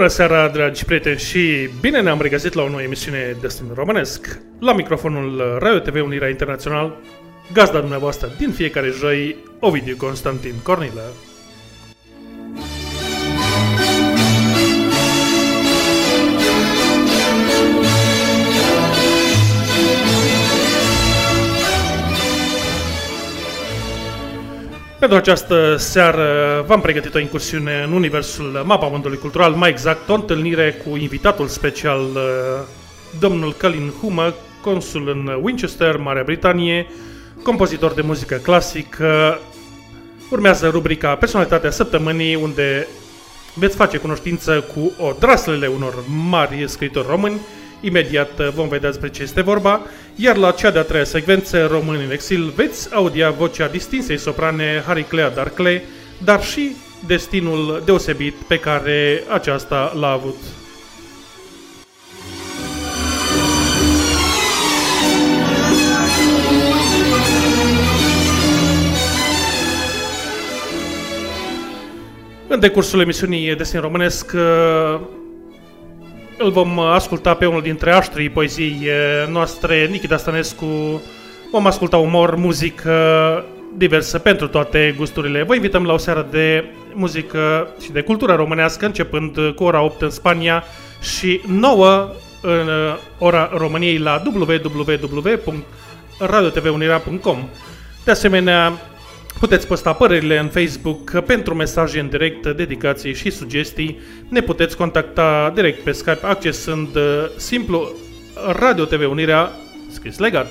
Bună seara, dragi prieteni, și bine ne-am regăsit la o nouă emisiune Destin Românesc. La microfonul Radio TV Unirea Internațional, gazda dumneavoastră din fiecare joi, Ovidiu Constantin Cornilă. Pentru această seară v-am pregătit o incursiune în universul mapamondului cultural, mai exact o întâlnire cu invitatul special, uh, domnul Colin Humă, consul în Winchester, Marea Britanie, compozitor de muzică clasică. Urmează rubrica Personalitatea Săptămânii, unde veți face cunoștință cu o draslele unor mari scriitori români, Imediat uh, vom vedea despre ce este vorba, iar la cea de-a treia secvență, Români în exil, veți audia vocea distinsei soprane Hariclea Darcle, dar și destinul deosebit pe care aceasta l-a avut. În decursul emisiunii Destin Românesc uh, îl vom asculta pe unul dintre aștrii poeziei noastre, Nichi Stănescu. Vom asculta umor, muzică diversă pentru toate gusturile. Vă invităm la o seară de muzică și de cultură românească, începând cu ora 8 în Spania și 9 în ora României la www.radiotvunirea.com. De asemenea, Puteți posta părerile în Facebook pentru mesaje în direct, dedicații și sugestii. Ne puteți contacta direct pe Skype accesând uh, simplu Radio TV Unirea scris legat.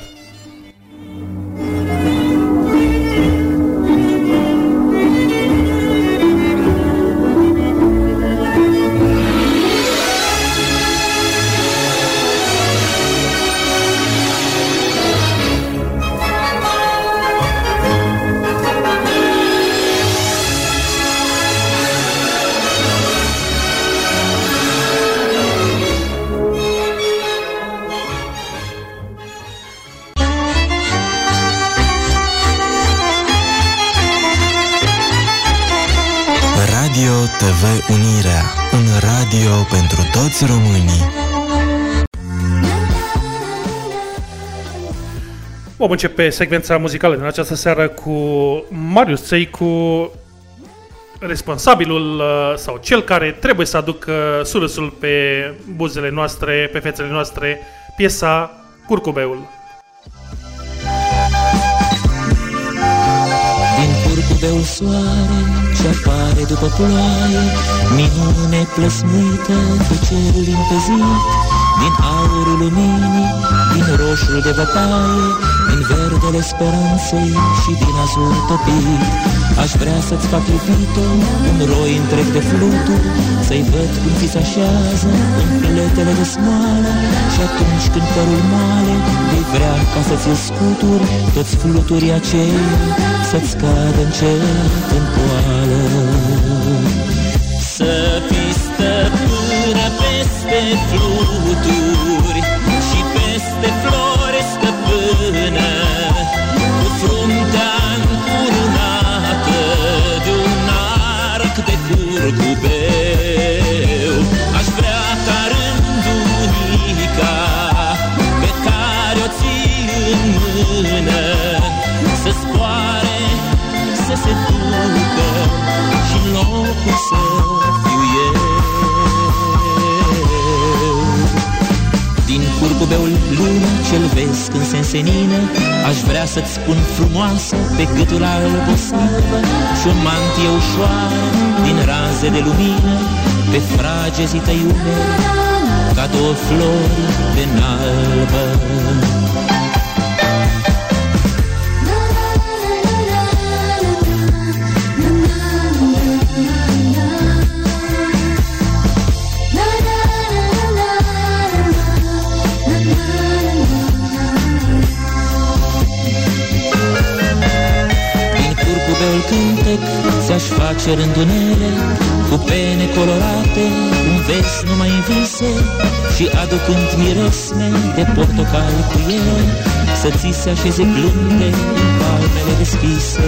Unirea, un radio pentru toți românii. Vom începe secvența muzicală din această seară cu Marius Țeicu, responsabilul uh, sau cel care trebuie să aducă surâsul pe buzele noastre, pe fețele noastre, piesa Curcubeul. Din curcubeul soare ce apare după ploaie, minune plăsmuită cu cerul limpezit, din aurul luminii, din roșul de văpaie, din verdele speranței și din azur topit. Aș vrea să-ți fac iubito un roi întreg de fluturi, să-i văd cum ți se așează în pletele de smoală și atunci când părul moale, vei vrea ca să-ți scuturi toți fluturii aceia, să-ți cadă încet în poală. Să fii stăpână peste fluturi și peste flori curcubeu. Aș vrea ca rândunica pe care o ții în mână să zboare, să se ducă și în locul Din curcubeul lumea cel vezi când se însenină, Aș vrea să-ți spun frumoasă pe gâtul alb o slavă Și o mantie ușoară din raze de lumină Pe fragezii tăi umeri, ca două flori de nalbă. Ți-aș face rândunele Cu pene colorate, un vers numai în vise Și aducând miresme de portocal cu ele Să ți se așeze blânde în palmele deschise.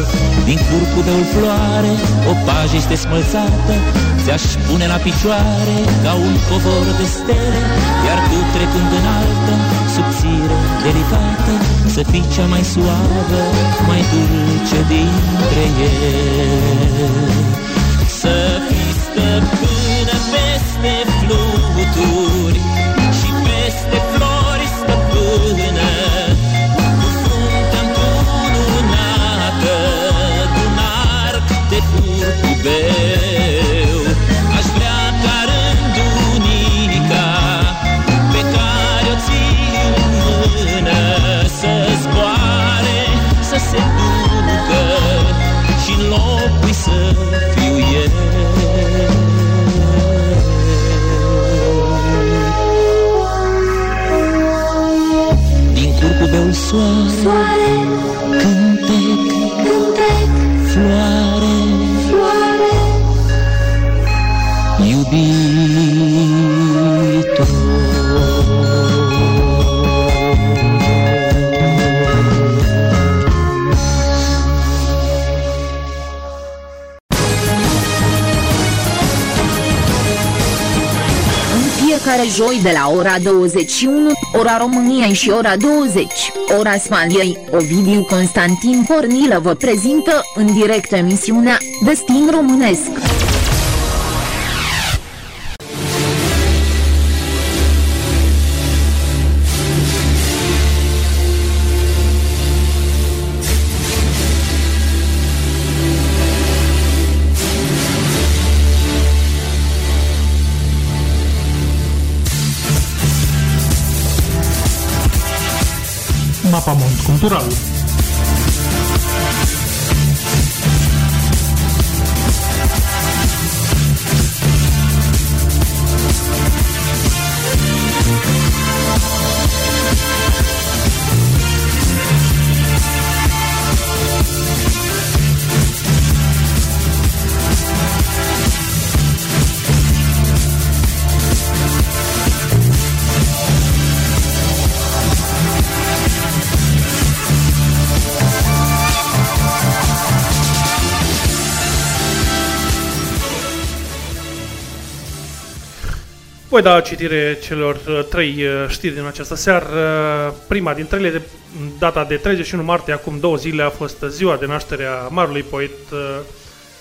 Din curcubeul floare o pajă este smălțată Ți-aș pune la picioare ca un covor de stele Iar tu trecând în altă, subțire, delicată Să fii cea mai suavă, mai dulce dintre ele Să fii stăpână peste fluturi Și peste flori stăpână soare, Soare, cântec, cântec, floare, floare, iubito. În fiecare joi de la ora 21, ora României și ora 20, ora Spaniei, Ovidiu Constantin Cornilă vă prezintă în direct emisiunea Destin Românesc. Voi da citire celor uh, trei uh, știri din această seară. Uh, Prima dintre ele, de data de 31 martie, acum două zile, a fost ziua de naștere a marului poet, uh,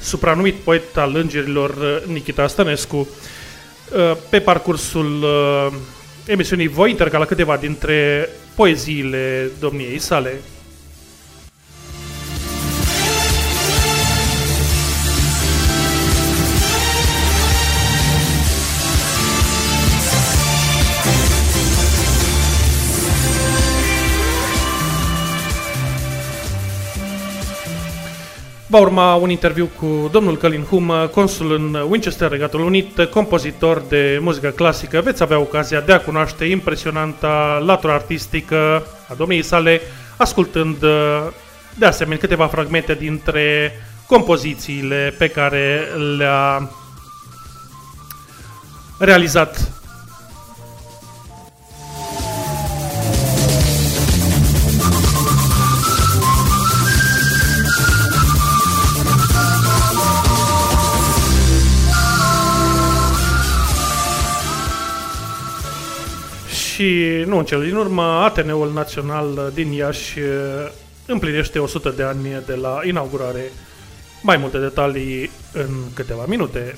supranumit poet al îngerilor uh, Nikita Stănescu. Uh, Pe parcursul uh, emisiunii voi intercala câteva dintre poeziile domniei sale. Va urma un interviu cu domnul Călin Hum, consul în Winchester, Regatul Unit, compozitor de muzică clasică. Veți avea ocazia de a cunoaște impresionanta latura artistică a domniei sale, ascultând de asemenea câteva fragmente dintre compozițiile pe care le-a realizat Și nu în cel din urmă, Ateneul Național din Iași eh, împlinește 100 de ani de la inaugurare. Mai multe detalii în câteva minute.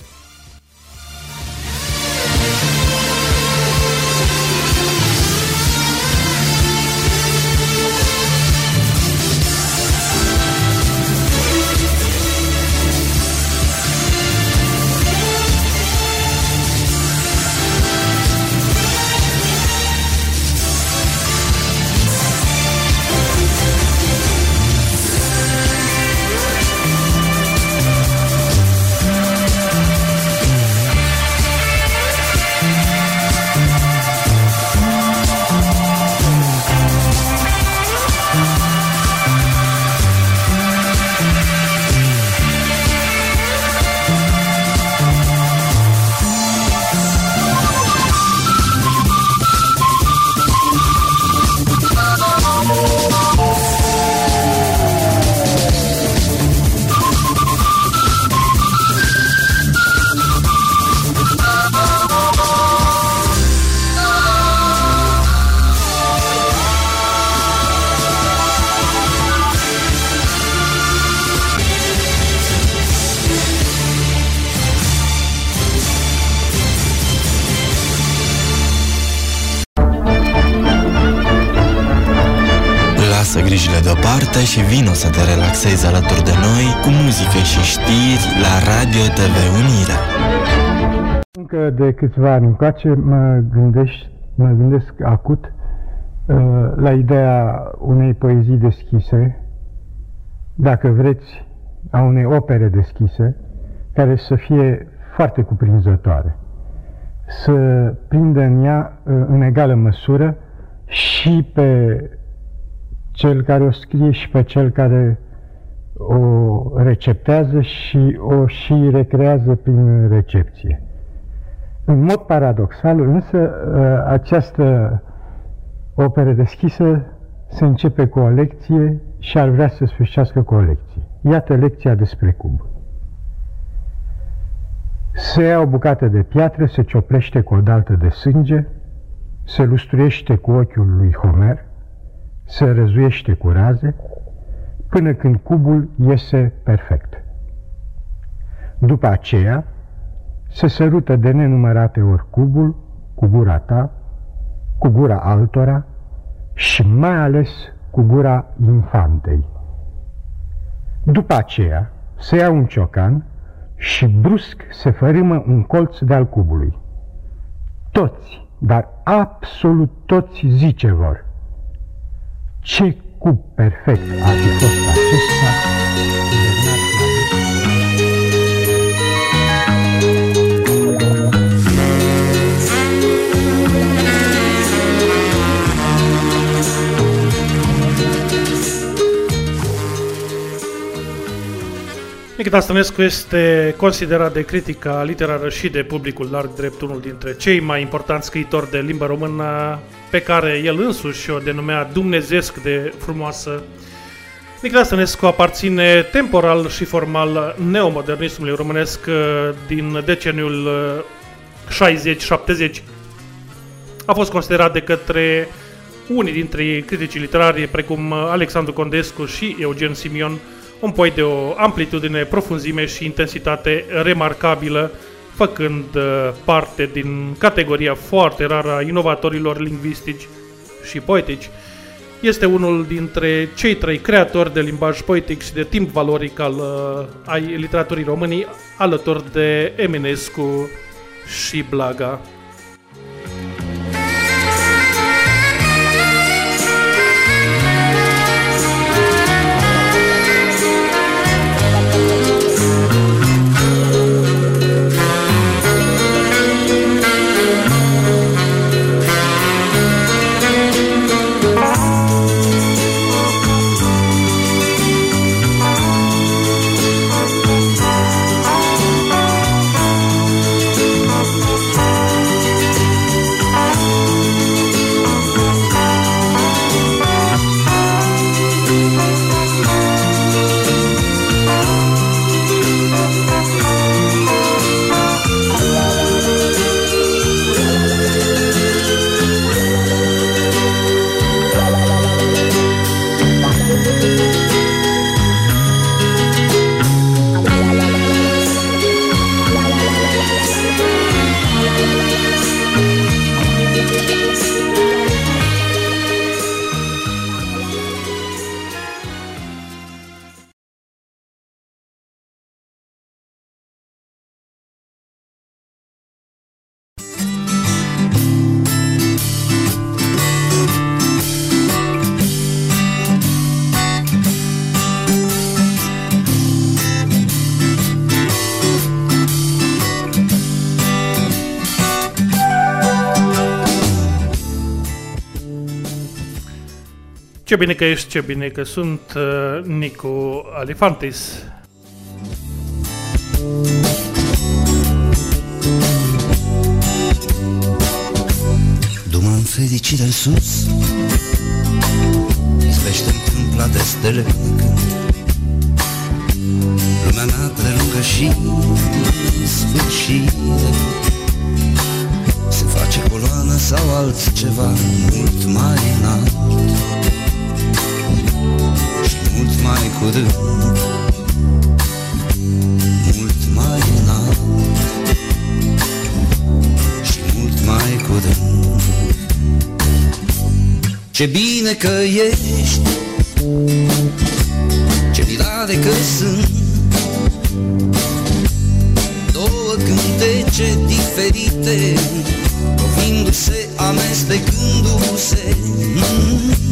Să te relaxezi alături de noi cu muzică și știri la Radio TV Unirea. Încă de câțiva ani încoace mă, gândești, mă gândesc acut uh, la ideea unei poezii deschise, dacă vreți, a unei opere deschise, care să fie foarte cuprinzătoare, să prindă în ea uh, în egală măsură și pe cel care o scrie și pe cel care o receptează și o și recrează prin recepție. În mod paradoxal, însă, ă, această operă deschisă se începe cu o lecție și ar vrea să sfârșească cu o lecție. Iată lecția despre cub. Se ia o bucată de piatră, se cioplește cu o daltă de sânge, se lustruiește cu ochiul lui Homer, se răzuiește cu raze, până când cubul iese perfect. După aceea, se sărută de nenumărate ori cubul cu gura ta, cu gura altora și mai ales cu gura infantei. După aceea, se ia un ciocan și brusc se fărâmă un colț de-al cubului. Toți, dar absolut toți zice vor. Ce cub perfect ar fi fost acesta? Nikita Stănescu este considerat de critica literară și de publicul larg drept unul dintre cei mai importanți scriitori de limba română pe care el însuși o denumea dumnezesc de frumoasă. Nikita Stănescu aparține temporal și formal neomodernismului românesc uh, din deceniul 60-70. Uh, A fost considerat de către unii dintre criticii literari, precum uh, Alexandru Condescu și Eugen Simion, un poet de o amplitudine, profunzime și intensitate remarcabilă, făcând uh, parte din categoria foarte rară a inovatorilor lingvistici și poetici. Este unul dintre cei trei creatori de limbaj poetic și de timp valoric al uh, ai literaturii românii, alături de Eminescu și Blaga. Ce bine că ești, ce bine că sunt uh, Nicu Alifantis. Dumă fericit de sus Izbește întâmpla de stele Lumea mea prelungă și sfârșit Se face coloană sau altceva mult mai înalt mult mai curând Mult mai înalt. Și mult mai curând Ce bine că ești. Mirare că sunt. Două cântece diferite. Lovindu-se, amestecându-se. Mm, Două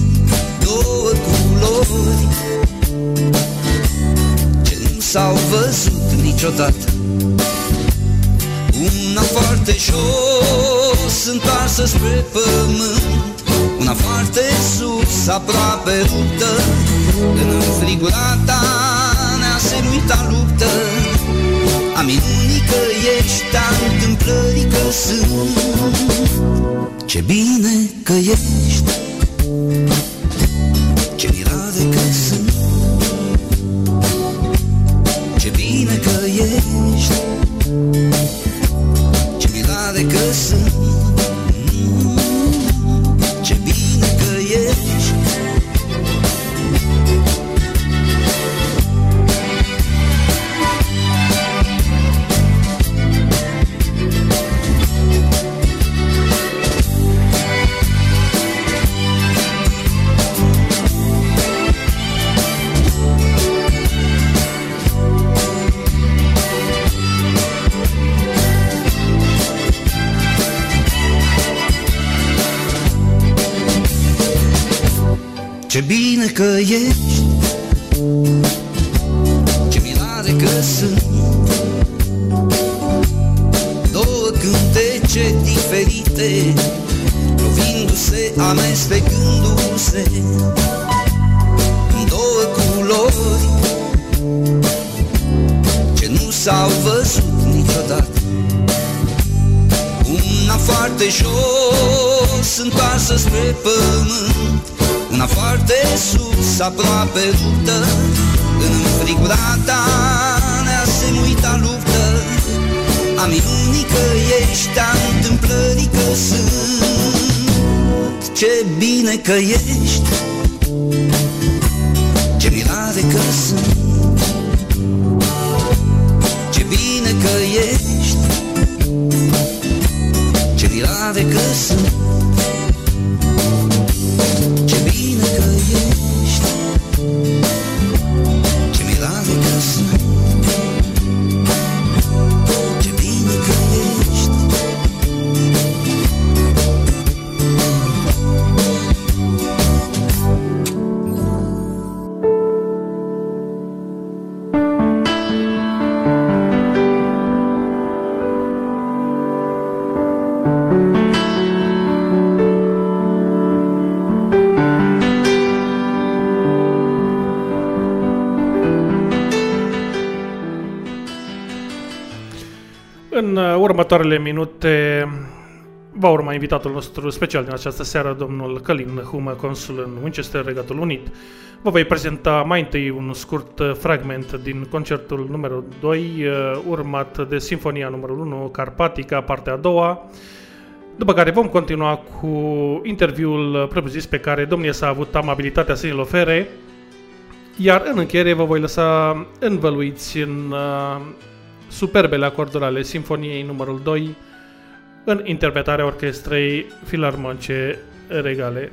s-au văzut niciodată. Una foarte jos, întoarsă spre pământ. Una foarte sus, aproape ruptă. În înfrigurata neasemuita luptă. A minunii că ești, a întâmplării că sunt. Ce bine că ești În uh, următoarele minute va urma invitatul nostru special din această seară, domnul Călin Humă, consul în Winchester, Regatul Unit. Vă voi prezenta mai întâi un scurt uh, fragment din concertul numărul 2, uh, urmat de Sinfonia numărul 1, Carpatica, partea a doua, după care vom continua cu interviul propriu-zis pe care domnia s-a avut amabilitatea să ne-l ofere, iar în încheiere vă voi lăsa învăluiți în uh, superbele acorduri ale Sinfoniei numărul 2 în interpretarea orchestrei filarmonice regale.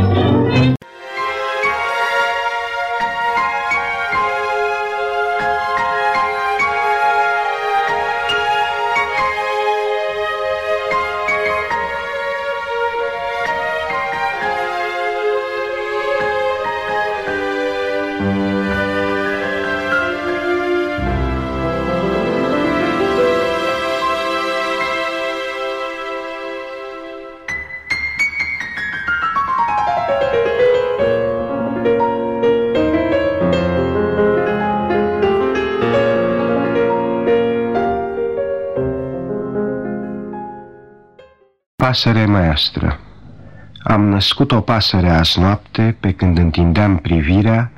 Pasăre maestră. Am născut o pasăre azi noapte pe când întindeam privirea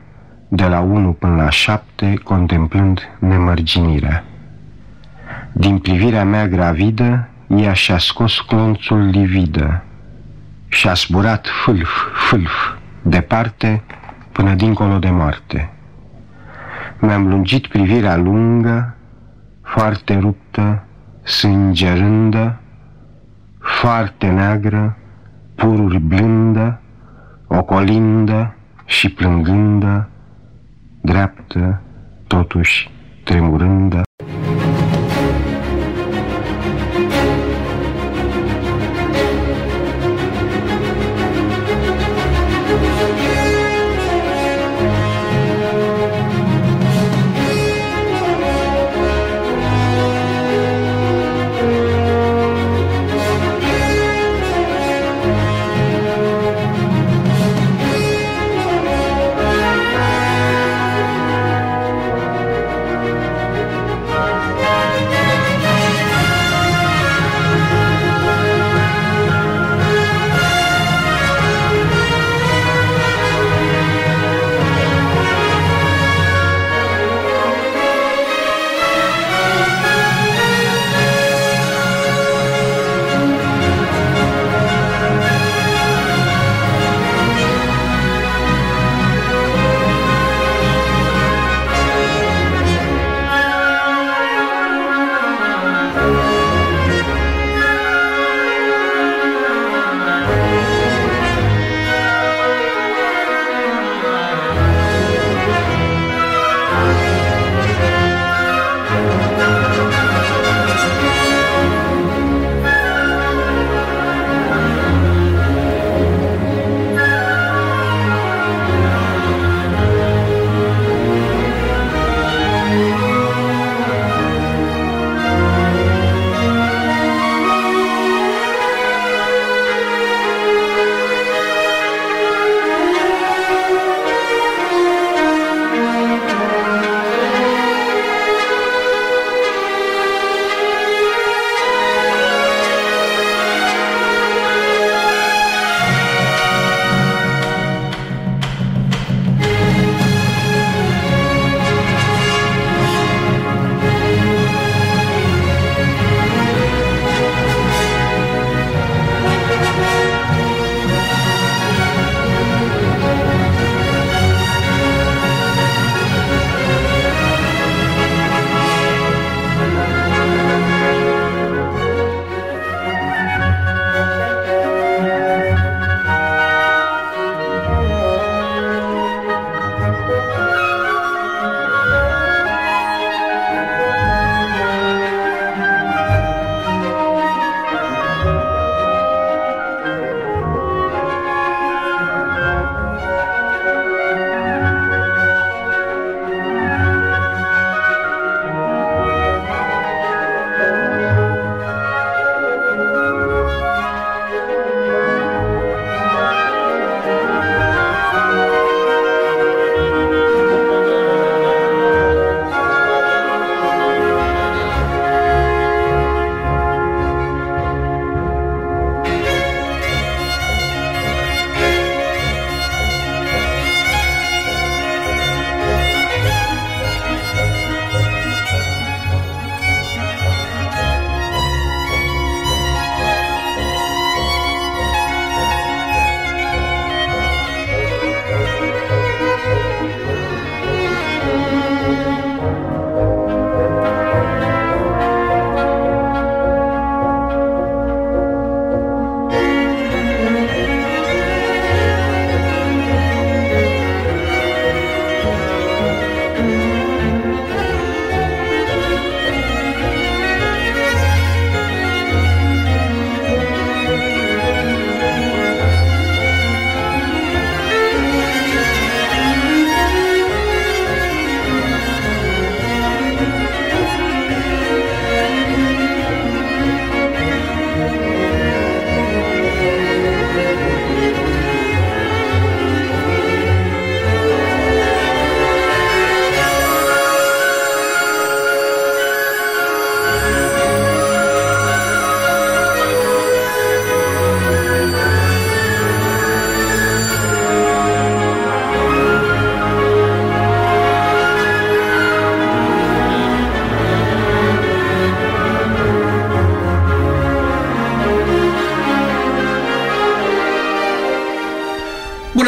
de la 1 până la 7 contemplând nemărginirea. Din privirea mea gravidă, ea și-a scos clonțul lividă și-a zburat fâlf, fâlf, departe până dincolo de moarte. Mi-am lungit privirea lungă, foarte ruptă, sângerândă, foarte neagră, pururi blândă, ocolindă și plângândă, dreaptă, totuși tremurândă.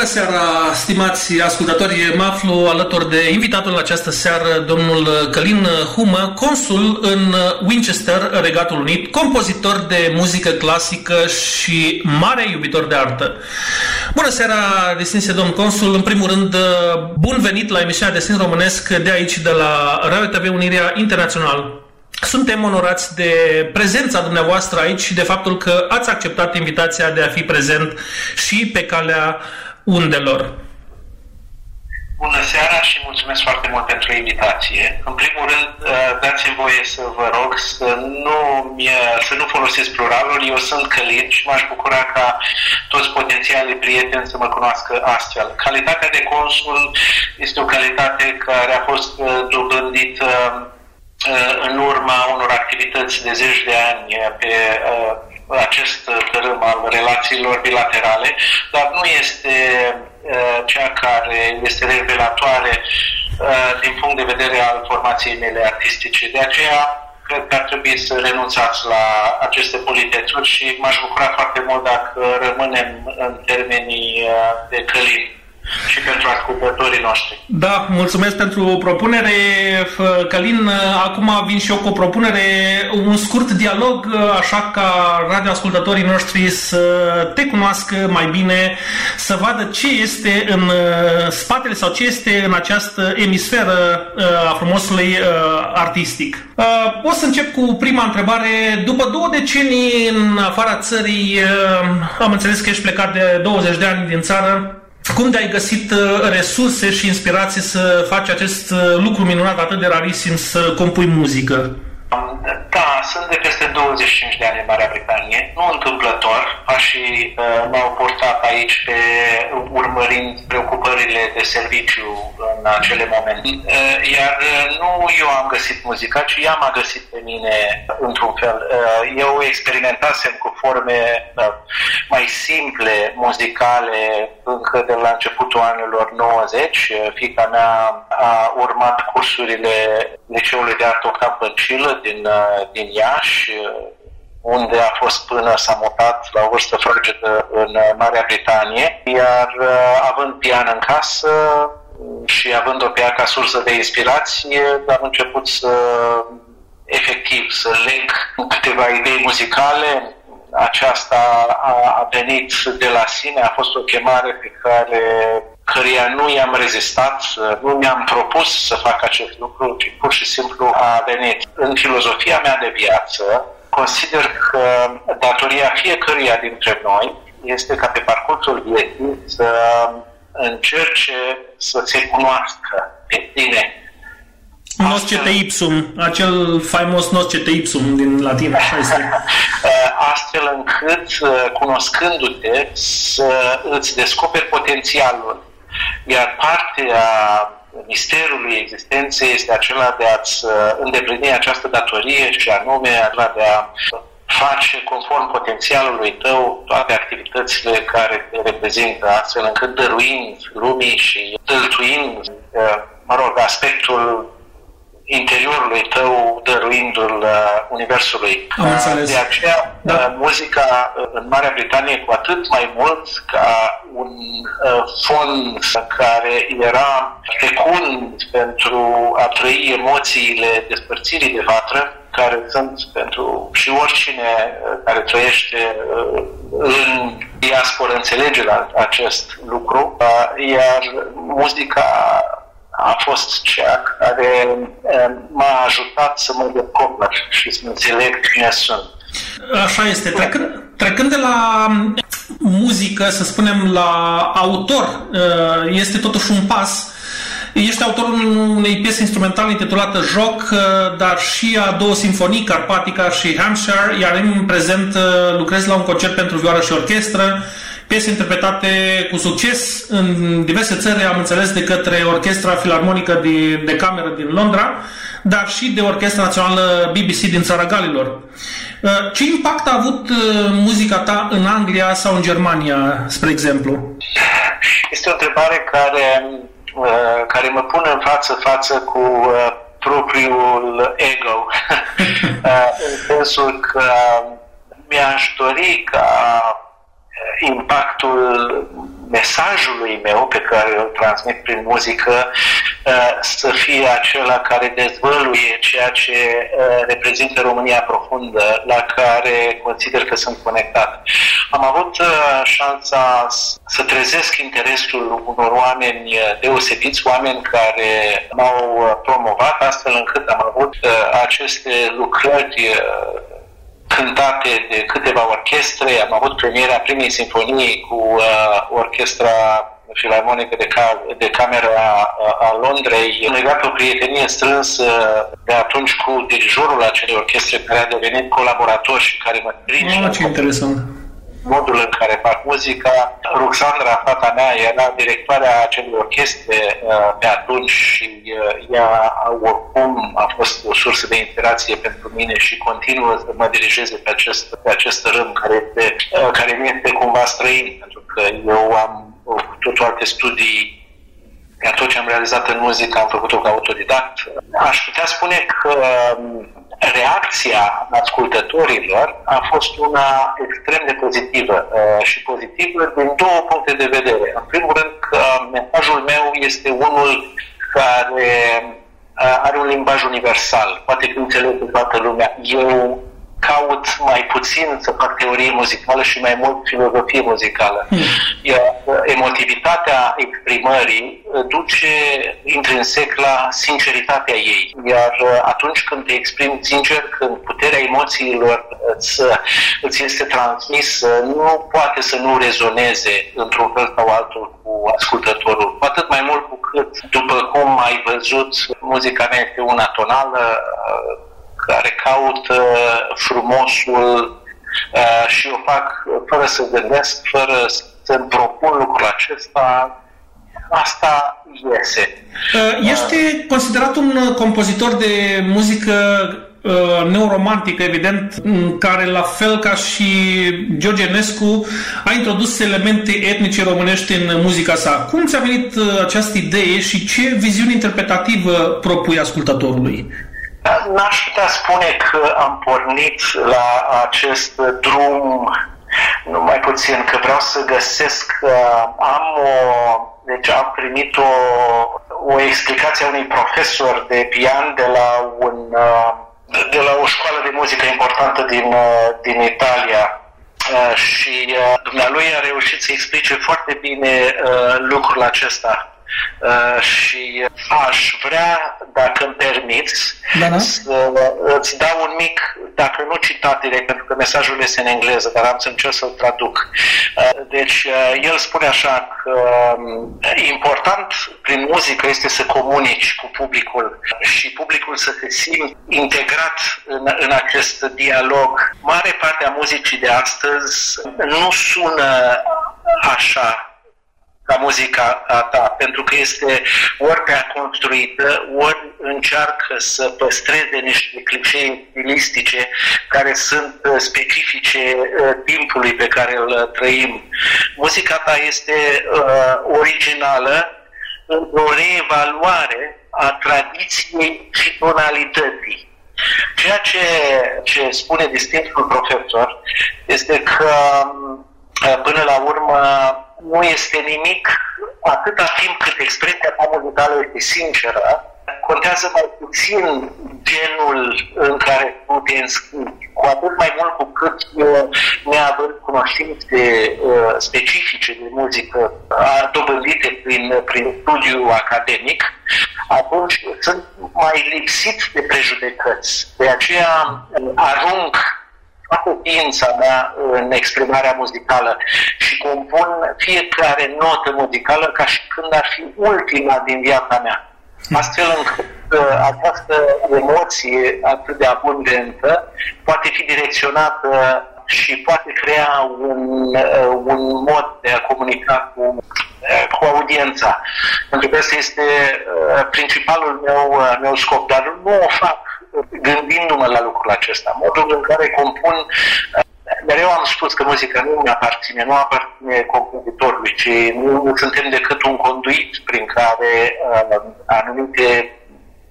Seara, stimați ascultători! Mă aflu alături de invitatul în această seară, domnul Călin Humă, consul în Winchester, Regatul Unit, compozitor de muzică clasică și mare iubitor de artă. Bună seara, distinse domn consul! În primul rând, bun venit la emisiunea Destin Românesc de aici, de la Radio TV Unirea Internațional. Suntem onorați de prezența dumneavoastră aici și de faptul că ați acceptat invitația de a fi prezent și pe calea undelor. Bună seara și mulțumesc foarte mult pentru invitație. În primul rând, uh, dați-mi voie să vă rog să nu, să nu folosesc pluralul. Eu sunt Călin și m-aș bucura ca toți potențialii prieteni să mă cunoască astfel. Calitatea de consul este o calitate care a fost uh, dobândită în urma unor activități de zeci de ani pe uh, acest tărâm al relațiilor bilaterale, dar nu este uh, cea care este revelatoare uh, din punct de vedere al formației mele artistice. De aceea, cred că ar trebui să renunțați la aceste politețuri și m-aș bucura foarte mult dacă rămânem în termenii de călin și pentru ascultătorii noștri. Da, mulțumesc pentru propunere, Călin. Acum vin și eu cu o propunere, un scurt dialog, așa ca radioascultătorii noștri să te cunoască mai bine, să vadă ce este în spatele sau ce este în această emisferă a frumosului uh, artistic. Uh, o să încep cu prima întrebare. După două decenii în afara țării, uh, am înțeles că ești plecat de 20 de ani din țară, cum de-ai găsit uh, resurse și inspirație să faci acest uh, lucru minunat atât de rarisim să compui muzică? Da, sunt de peste 25 de ani în Marea Britanie, nu întâmplător, pașii uh, m-au portat aici pe urmărind preocupările de serviciu în acele momente. Uh, iar uh, nu eu am găsit muzica, ci ea m-a găsit pe mine într-un fel. Uh, eu experimentasem cu forme uh, mai simple, muzicale, încă de la începutul anilor 90. Fica mea a urmat cursurile Liceului de Artă Octav Băncilă din, uh, din Iași, uh, unde a fost până s-a mutat la o vârstă fragedă în uh, Marea Britanie, iar având pian în casă și având-o pe ea ca sursă de inspirație, am început să efectiv să leg câteva idei muzicale. Aceasta a venit de la sine, a fost o chemare pe care căreia nu i-am rezistat, nu mi-am propus să fac acest lucru, ci pur și simplu a venit. În filozofia mea de viață, consider că datoria fiecăruia dintre noi este ca pe parcursul vieții să încerce să se cunoască pe tine. Noscete ipsum, acel faimos noscete ipsum din latină, așa este. Astfel încât, cunoscându-te, să îți descoperi potențialul iar partea misterului existenței este acela de a-ți uh, îndeplini această datorie și anume acela de a face conform potențialului tău toate activitățile care te reprezintă, astfel încât dăruind lumii și tăltuind, uh, mă rog, aspectul interiorului tău, dăruindu-l uh, universului. Am înțeles. De aceea, da. Uh, muzica uh, în Marea Britanie cu atât mai mult ca un uh, fond care era fecund pentru a trăi emoțiile despărțirii de vatră, care sunt pentru și oricine uh, care trăiește în diaspora înțelege acest lucru, iar muzica a fost cea care eh, m-a ajutat să mă descoper și să înțeleg cine sunt. Așa este. Trecând, trecând de la muzică, să spunem, la autor, eh, este totuși un pas. Ești autorul unei piese instrumentale intitulată Joc, eh, dar și a două sinfonii, Carpatica și Hampshire, iar în prezent lucrez la un concert pentru vioară și orchestră piese interpretate cu succes în diverse țări, am înțeles, de către Orchestra Filarmonică de, de Cameră din Londra, dar și de Orchestra Națională BBC din Țara Galilor. Uh, ce impact a avut uh, muzica ta în Anglia sau în Germania, spre exemplu? Este o întrebare care, uh, care mă pune în față față cu propriul ego, în sensul că mi-aș dori ca impactul mesajului meu pe care îl transmit prin muzică uh, să fie acela care dezvăluie ceea ce uh, reprezintă România profundă, la care consider că sunt conectat. Am avut uh, șansa să trezesc interesul unor oameni deosebiți, oameni care m-au promovat astfel încât am avut aceste lucrări cântate de câteva orchestre. Am avut premiera primei sinfonii cu uh, orchestra filarmonică de, ca, de cameră a, a Londrei. Am legat o prietenie strânsă de atunci cu dirijorul acelei orchestre care a devenit colaborator și care mă trece. Oh, ce interesant! Modul în care fac muzica. Ruxandra, fata mea, era directoarea acelei orchestre uh, pe atunci și uh, ea oricum a fost o sursă de inspirație pentru mine și continuă să mă dirigeze pe acest, pe acest rând care, este, uh, care nu este cumva străin, pentru că eu am totul alte studii iar tot ce am realizat în muzică am făcut-o ca autodidact. Aș putea spune că um, reacția ascultătorilor a fost una extrem de pozitivă uh, și pozitivă din două puncte de vedere. În primul rând că mesajul meu este unul care uh, are un limbaj universal, poate că înțelege toată lumea. Eu caut mai puțin să fac teorie muzicală și mai mult filozofie muzicală. Hmm. Iar emotivitatea exprimării duce intrinsec la sinceritatea ei. Iar atunci când te exprimi sincer, când puterea emoțiilor îți, îți este transmisă, nu poate să nu rezoneze într-un fel sau altul cu ascultătorul. Cu atât mai mult cu cât, după cum ai văzut, muzica mea este una tonală, care caută frumosul uh, și o fac fără să gândesc, fără să-mi propun lucrul acesta, asta iese. Uh, ești considerat un compozitor de muzică uh, neuromantică, evident, care, la fel ca și George Enescu, a introdus elemente etnice românești în muzica sa. Cum ți-a venit această idee și ce viziune interpretativă propui ascultătorului? N-aș putea spune că am pornit la acest drum numai puțin, că vreau să găsesc, am o, deci am primit o, o explicație a unui profesor de pian de la un de la o școală de muzică importantă din, din Italia. Și dumnealui a reușit să explice foarte bine lucrul acesta Uh, și aș vrea, dacă îmi permiți, da, da. să îți dau un mic, dacă nu citat direct, pentru că mesajul este în engleză, dar am să încerc să-l traduc. Uh, deci, uh, el spune așa că um, important prin muzică este să comunici cu publicul și publicul să se simtă integrat în, în acest dialog. Mare parte a muzicii de astăzi nu sună așa ca muzica a ta, pentru că este ori prea construită, ori încearcă să păstreze niște clișee stilistice care sunt uh, specifice uh, timpului pe care îl trăim. Muzica ta este uh, originală într-o reevaluare a tradiției și tonalității. Ceea ce, ce spune distinctul profesor este că uh, până la urmă nu este nimic atâta timp cât expresia ta muzicală este sinceră, contează mai puțin genul în care tu te înscrii, cu atât mai mult cu cât uh, neavând cunoștințe uh, specifice de muzică uh, dobândite prin, prin studiu academic, atunci sunt mai lipsit de prejudecăți. De aceea uh, arunc toată ființa mea în exprimarea muzicală și compun fiecare notă muzicală ca și când ar fi ultima din viața mea. Astfel încât uh, această emoție atât de abundentă poate fi direcționată și poate crea un, uh, un mod de a comunica cu, uh, cu audiența. Pentru că ăsta este principalul meu, meu scop, dar nu o fac gândindu-mă la lucrul acesta, modul în care compun Mereu am spus că muzica nu mi aparține, nu aparține compozitorului, ci nu, nu suntem decât un conduit prin care uh, anumite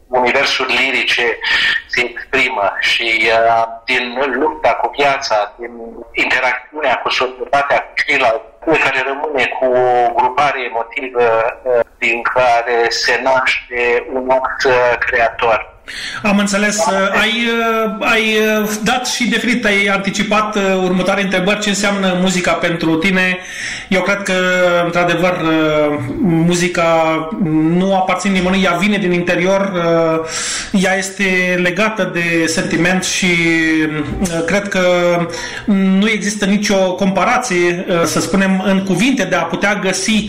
universuri lirice se exprimă și uh, din lupta cu viața, din interacțiunea cu societatea cu ceilalți, care rămâne cu o grupare emotivă uh, din care se naște un act uh, creator. Am înțeles. Uh, ai, uh, ai uh, dat și definit, ai anticipat următoare întrebări. Ce înseamnă muzica pentru tine? Eu cred că, într-adevăr, muzica nu aparține nimănui, ea vine din interior, ea este legată de sentiment și cred că nu există nicio comparație, să spunem, în cuvinte de a putea găsi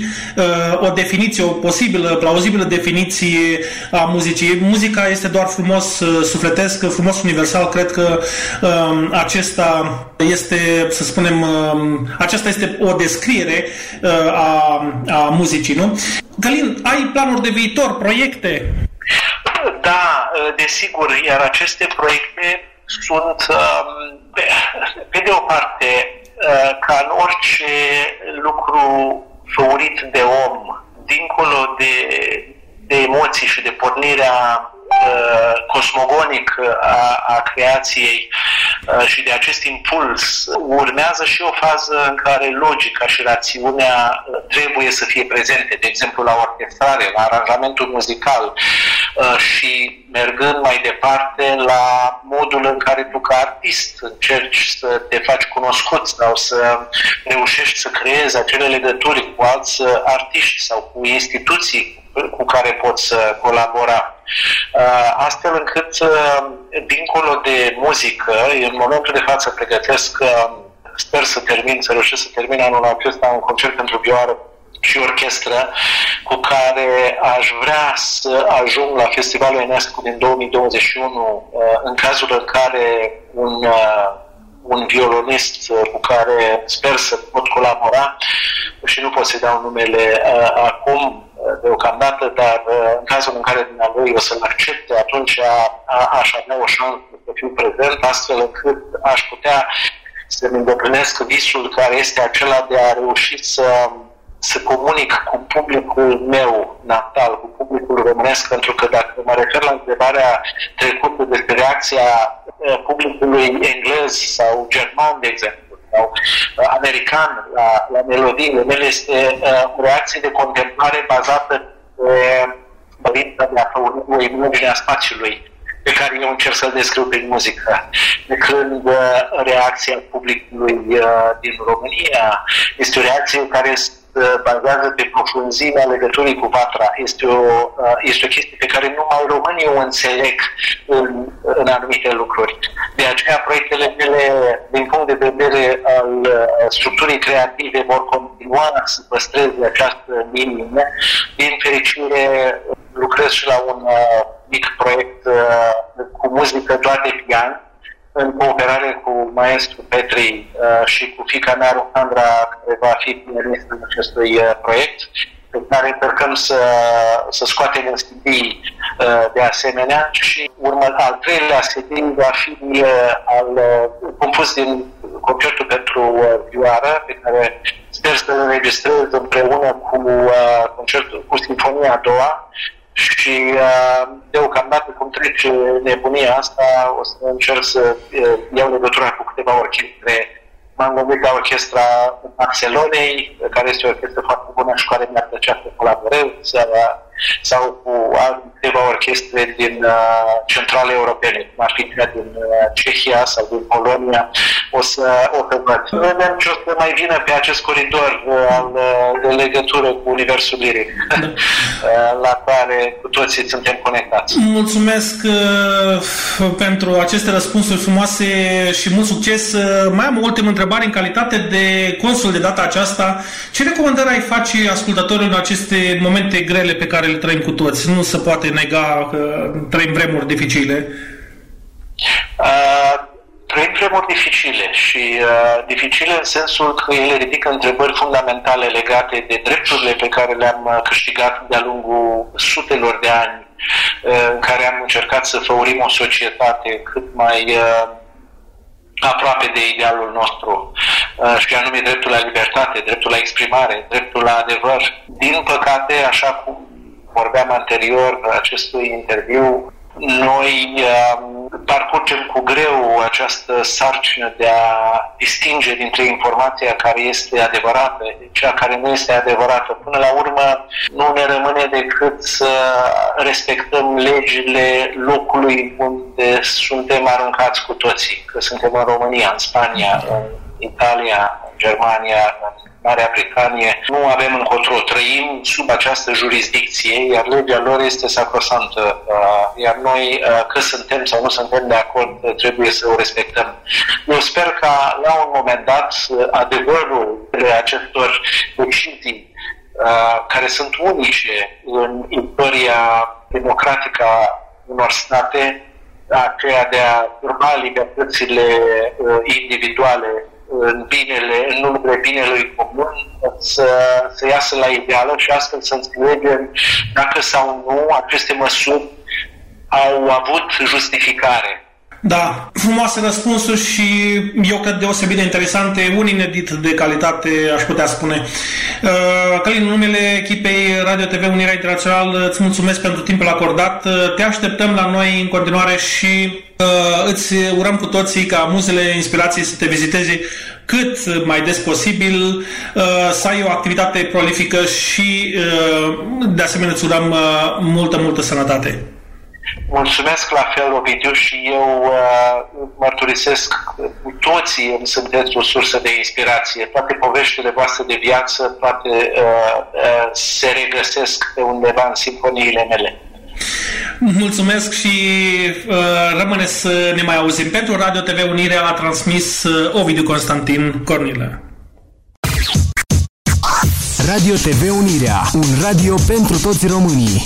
o definiție, o posibilă, plauzibilă definiție a muzicii. Muzica este doar doar frumos uh, sufletesc, frumos universal, cred că um, acesta este, să spunem, um, aceasta este o descriere uh, a, a muzicii, nu? Călin, ai planuri de viitor, proiecte? Da, uh, desigur, iar aceste proiecte sunt, um, pe de o parte, uh, ca în orice lucru făurit de om, dincolo de, de emoții și de pornirea Uh, cosmogonic uh, a, a creației uh, și de acest impuls urmează și o fază în care logica și rațiunea trebuie să fie prezente, de exemplu la orchestrare, la aranjamentul muzical și mergând mai departe la modul în care tu ca artist încerci să te faci cunoscut sau să reușești să creezi acele legături cu alți artiști sau cu instituții cu care poți colabora. Uh, astfel încât, uh, dincolo de muzică, în momentul de față pregătesc, uh, sper să termin, să reușesc să termin anul acesta un concert pentru vioară și orchestră cu care aș vrea să ajung la Festivalul UNESCO din 2021 în cazul în care un un violonist cu care sper să pot colabora. Și nu pot să dau numele uh, acum, deocamdată, dar uh, în cazul în care lui o să-l accepte, atunci a, a, aș avea o șansă să fiu prezent, astfel încât aș putea să-mi îndeplinesc visul care este acela de a reuși să să comunic cu publicul meu natal, cu publicul românesc, pentru că dacă mă refer la întrebarea trecută despre reacția uh, publicului englez sau german, de exemplu, sau uh, american la, la melodiile mele este uh, o reacție de contemplare bazată pe dorința de a făuri o imagine a spațiului pe care eu încerc să-l descriu prin muzică. De când uh, reacția publicului uh, din România este o reacție care bazează pe profunzimea legăturii cu vatra. Este o, uh, este o chestie pe care numai românii o înțeleg în, în anumite lucruri. De aceea, proiectele mele, din punct de vedere al uh, structurii creative, vor continua să păstreze această linie. Din fericire, lucrez și la un uh, mic proiect cu muzică doar de pian, în cooperare cu maestru Petri uh, și cu fica mea, Ruxandra, care va fi pianist în acestui uh, proiect, pe care încercăm să, să scoatem în CD uh, de asemenea. Și urmă, al treilea CD va fi uh, al, uh, compus din concertul pentru uh, vioară, pe care sper să-l înregistrez împreună cu uh, concertul, cu Sinfonia a doua, și uh, deocamdată cum trece nebunia asta, o să încerc să uh, iau legătura cu câteva orchestre. M-am gândit la orchestra Barcelonei, care este o orchestră foarte bună și cu care mi-ar plăcea să colaborez, sau cu câteva orchestre din uh, centrale europene, cum ar fi cea din uh, Cehia sau din Polonia, o să o să văd. Vedem ce o să mai vină pe acest coridor uh, al, uh, de legătură cu universul liric, da. uh, la care cu toții suntem conectați. Mulțumesc uh, pentru aceste răspunsuri frumoase și mult succes. Uh, mai am o ultimă întrebare în calitate de consul de data aceasta. Ce recomandări ai face ascultătorilor în aceste momente grele pe care le trăim cu toți? Nu se poate nega că trăim vremuri dificile. Uh, trăim vremuri dificile și uh, dificile în sensul că ele ridică întrebări fundamentale legate de drepturile pe care le-am uh, câștigat de-a lungul sutelor de ani uh, în care am încercat să făurim o societate cât mai uh, aproape de idealul nostru, uh, și anume dreptul la libertate, dreptul la exprimare, dreptul la adevăr. Din păcate, așa cum vorbeam anterior acestui interviu, noi uh, parcurgem cu greu această sarcină de a distinge dintre informația care este adevărată de cea care nu este adevărată. Până la urmă, nu ne rămâne decât să respectăm legile locului unde suntem aruncați cu toții, că suntem în România, în Spania, în Italia, în Germania, în Marea Britanie, nu avem încotro, trăim sub această jurisdicție, iar legea lor este sacrosantă, uh, iar noi, uh, că suntem sau nu suntem de acord, uh, trebuie să o respectăm. Eu sper ca la un moment dat adevărul acestor decizii care sunt unice în istoria democratică a unor state, aceea de a urma libertățile individuale în binele, în numele binelui comun, să, să iasă la ideală și astfel să înțelegem dacă sau nu aceste măsuri au avut justificare. Da, frumoase răspunsuri și eu cred deosebit de interesante, un inedit de calitate, aș putea spune. Uh, Călin, în numele echipei Radio TV Unirea Internațional, îți mulțumesc pentru timpul acordat. Uh, te așteptăm la noi în continuare și uh, îți urăm cu toții ca muzele inspirației să te viziteze cât mai des posibil, să ai o activitate prolifică și de asemenea îți urăm multă, multă sănătate. Mulțumesc la fel, Ovidiu, și eu uh, mărturisesc cu toții îmi sunteți o sursă de inspirație. Toate poveștile voastre de viață, toate uh, uh, se regăsesc pe undeva în simfoniile mele. Mulțumesc și uh, rămâne să ne mai auzim. Pentru Radio TV Unirea a transmis uh, Ovidiu Constantin Cornilă. Radio TV Unirea, un radio pentru toți românii.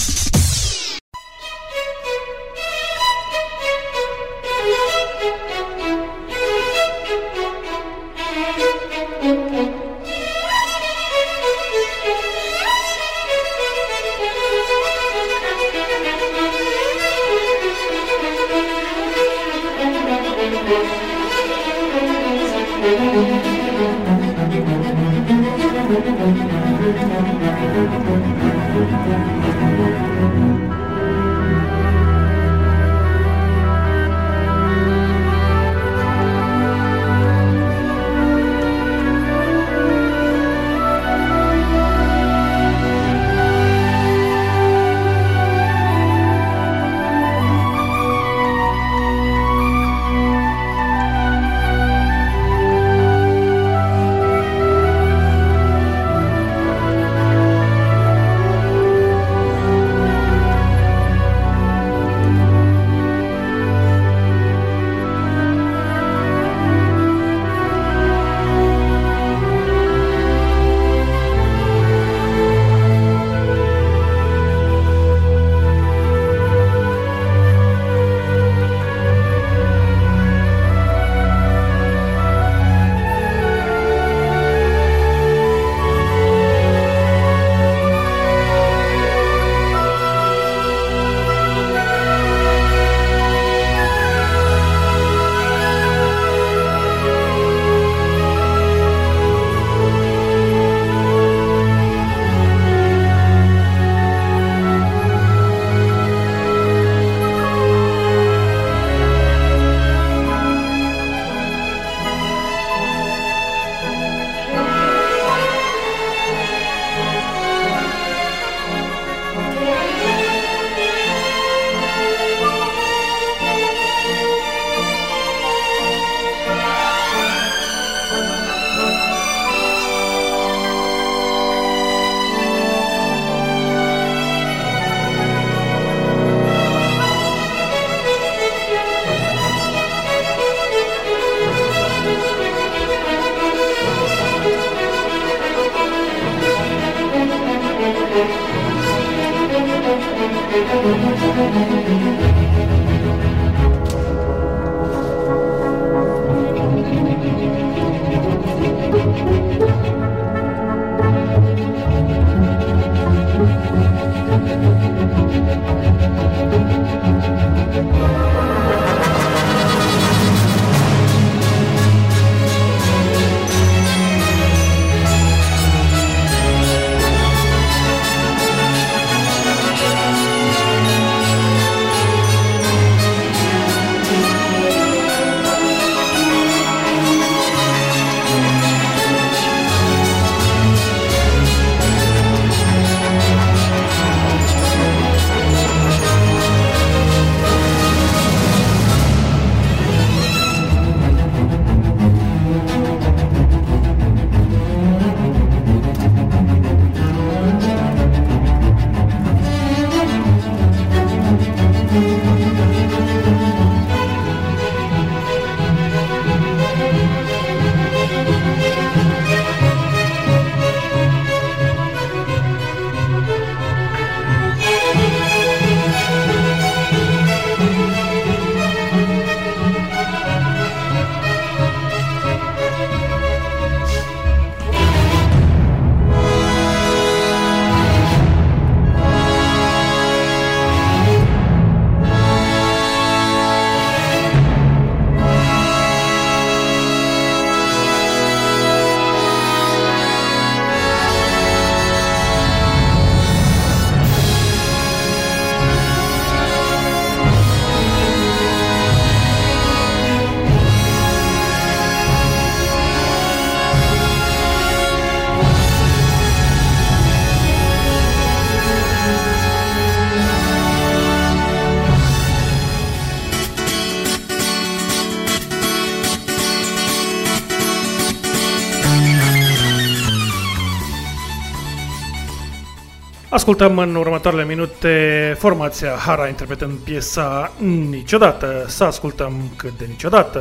Ascultăm în următoarele minute formația Hara interpretând piesa Niciodată. Să ascultăm cât de niciodată.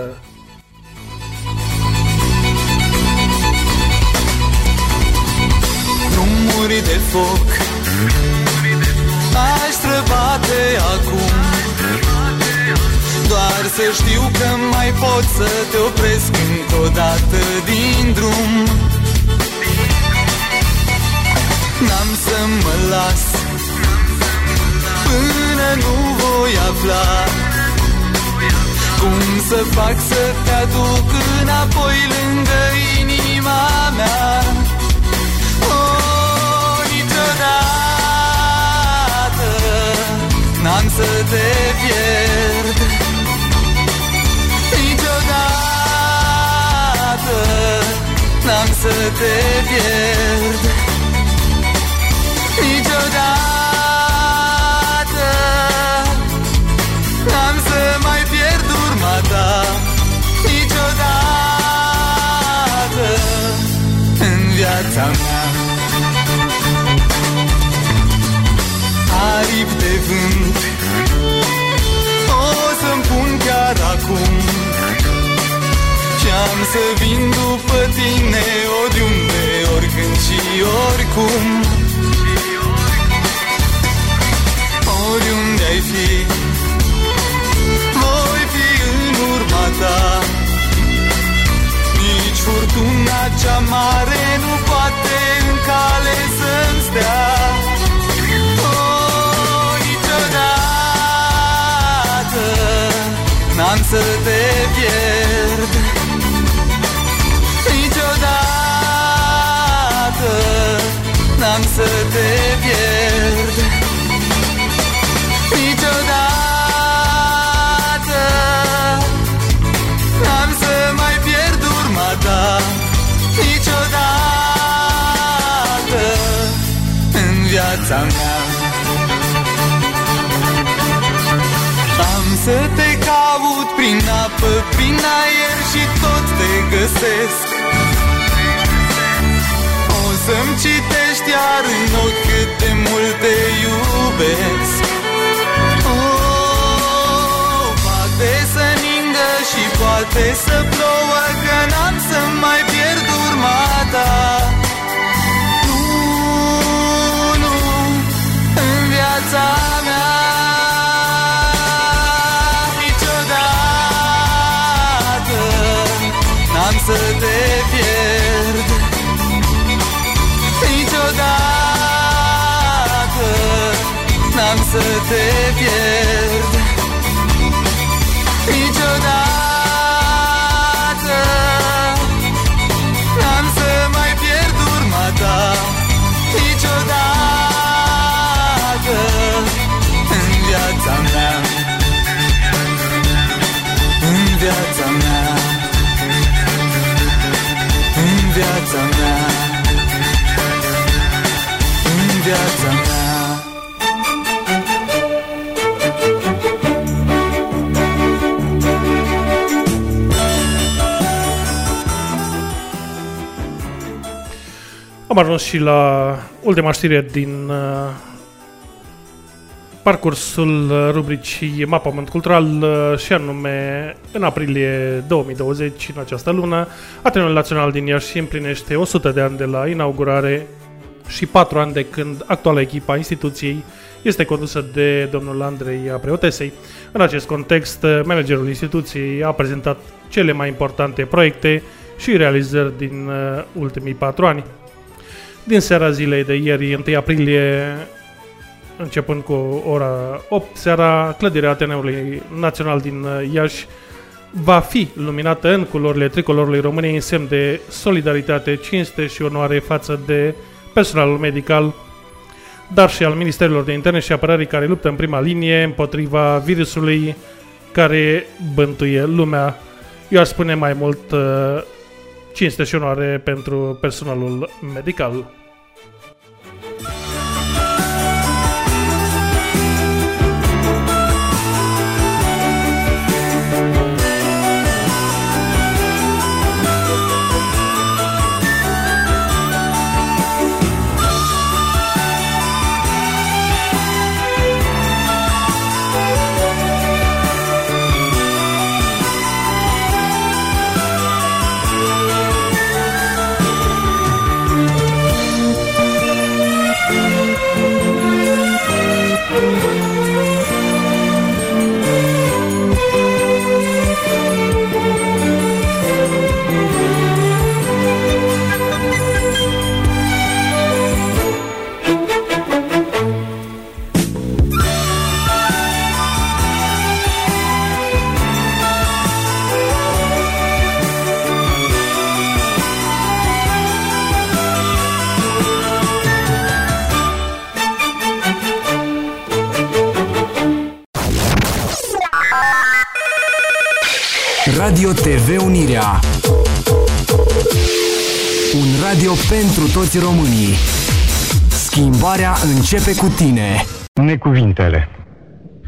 Drumuri de foc Aș străbate acum Doar să știu că mai pot să te opresc încă o dată din drum să fac să te aduc înapoi lângă inima mea. Oh, niciodată N-am să te pierd. Niciodată N-am să te pierd. Niciodată viața mea. Aripi de vânt. O să-mi pun chiar acum. Și-am să vin după tine Oriunde, oricând și oricum. Oriunde ai fi Voi fi în urma ta cea mare nu poate în cale să-mi stea. Oh, niciodată N-am să te pierd. Niciodată N-am să te pierd Niciodată În viața mea. Am să te caut prin apă, prin aer și tot te găsesc. O să-mi citești iar în ochi cât de mult te iubesc. Poate să ningă și poate să plouă Că n-am să mai pierd urma ta Nu, nu, în viața mea Niciodată n-am să te pierd. Niciodată n-am să te pierd Am ajuns și la ultima știre din uh, parcursul uh, rubricii Mapament Cultural uh, și anume în aprilie 2020, în această lună, Ateneul Național din Iași împlinește 100 de ani de la inaugurare și 4 ani de când actuala echipa instituției este condusă de domnul Andrei Preotesei. În acest context, managerul instituției a prezentat cele mai importante proiecte și realizări din uh, ultimii 4 ani. Din seara zilei de ieri, 1 aprilie, începând cu ora 8 seara, clădirea Ateneului Național din uh, Iași va fi luminată în culorile tricolorului României în semn de solidaritate, cinste și onoare față de personalul medical, dar și al Ministerilor de Interne și Apărării care luptă în prima linie împotriva virusului care bântuie lumea. Eu aș spune mai mult uh, cinste și onoare pentru personalul medical. TV Unirea. Un radio pentru toți românii. Schimbarea începe cu tine. Necuvintele.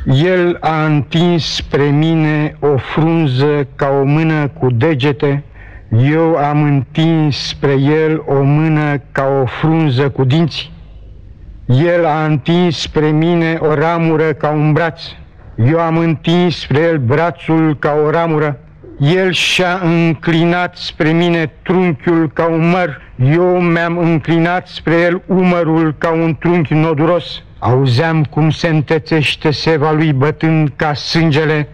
El a întins spre mine o frunză ca o mână cu degete, eu am întins spre el o mână ca o frunză cu dinți. El a întins spre mine o ramură ca un braț, eu am întins spre el brațul ca o ramură. El și-a înclinat spre mine trunchiul ca un măr, eu mi-am înclinat spre el umărul ca un trunchi noduros. Auzeam cum se întețește seva lui bătând ca sângele,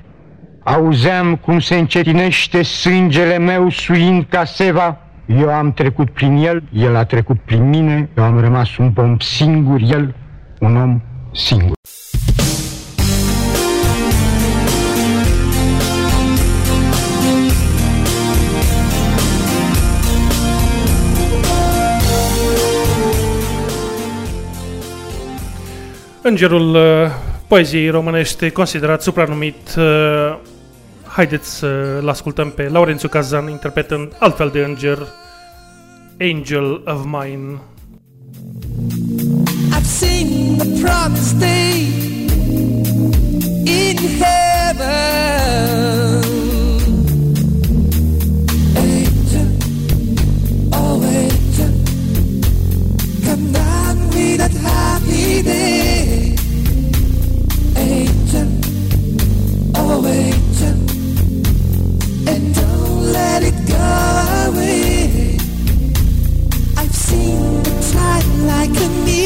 auzeam cum se încetinește sângele meu suind ca seva. Eu am trecut prin el, el a trecut prin mine, eu am rămas un om singur, el un om singur. Îngerul uh, poeziei românești considerat supranumit uh, Haideți să-l ascultăm pe Laurențiu Cazan interpretând altfel de înger Angel of Mine I've seen the promised day in heaven. Angel, oh angel, come down with that happy day. Like a mirror.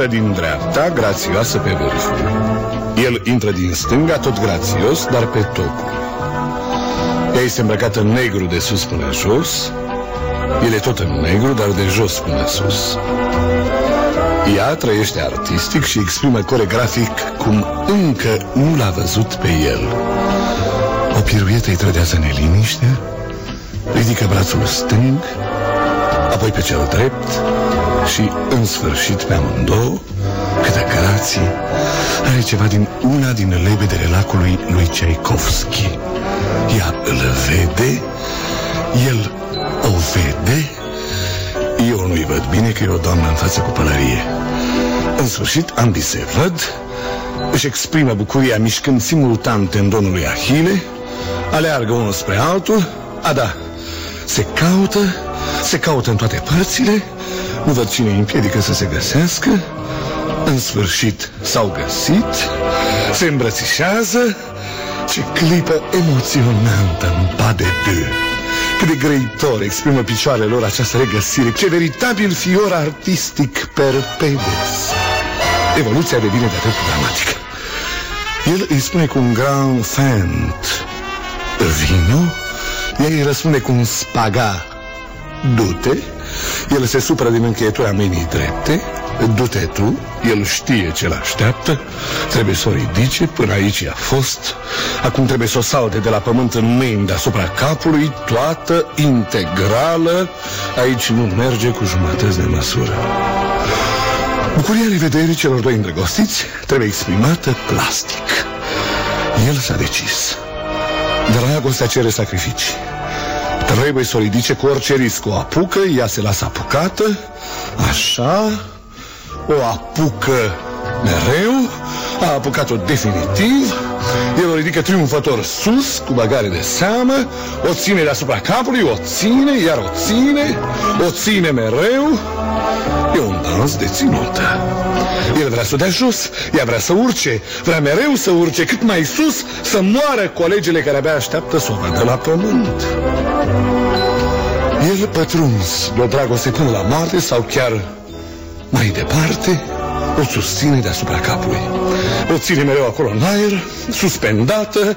Intră din dreapta, grațioasă pe vârful. El intră din stânga, tot grațios, dar pe topul. Ea este îmbrăcată în negru de sus până jos. El e tot în negru, dar de jos până sus. Ea trăiește artistic și exprimă coregrafic cum încă nu l-a văzut pe el. O piruietă îi trădează neliniște, ridică brațul stâng, apoi pe cel drept și, în sfârșit, pe amândouă, câtă grație, are ceva din una din lebedele lacului lui Tchaikovsky. Ea îl vede, El o vede, eu nu-i văd bine că e o doamnă în față cu pălărie. În sfârșit, ambii se văd, își exprimă bucuria mișcând simultan tendonul lui Ahile, aleargă unul spre altul, a da, se caută, se caută în toate părțile, nu văd cine îi împiedică să se găsească, în sfârșit s-au găsit, se îmbrățișează, ce clipă emoționantă în pas de deux. Cât de grăitor exprimă picioarele lor această regăsire, ce veritabil fior artistic perpedes. Evoluția devine de atât dramatică. El îi spune cu un grand fent, vino, ea îi răspunde cu un spaga, du-te, el se supără din încheietura mâinii drepte, du-te tu, el știe ce l-așteaptă, trebuie să o ridice, până aici a fost, acum trebuie să o salte de la pământ în mâini deasupra capului, toată, integrală, aici nu merge cu jumătăți de măsură. Bucuria revederii celor doi îndrăgostiți trebuie exprimată plastic. El s-a decis. Dragostea cere sacrificii. Trebuie să o ridice cu orice risc. O apucă, ea se lasă apucată, așa, o apucă mereu, a apucat-o definitiv, el o ridică triumfător sus, cu bagare de seamă, o ține deasupra capului, o ține, iar o ține, o ține mereu. E un dans de ținută. El vrea să dea jos, ea vrea să urce, vrea mereu să urce cât mai sus, să moară colegele care abia așteaptă să o vadă la pământ. El pătruns de o dragoste până la moarte sau chiar mai departe, o susține deasupra capului. O ține mereu acolo în aer, suspendată.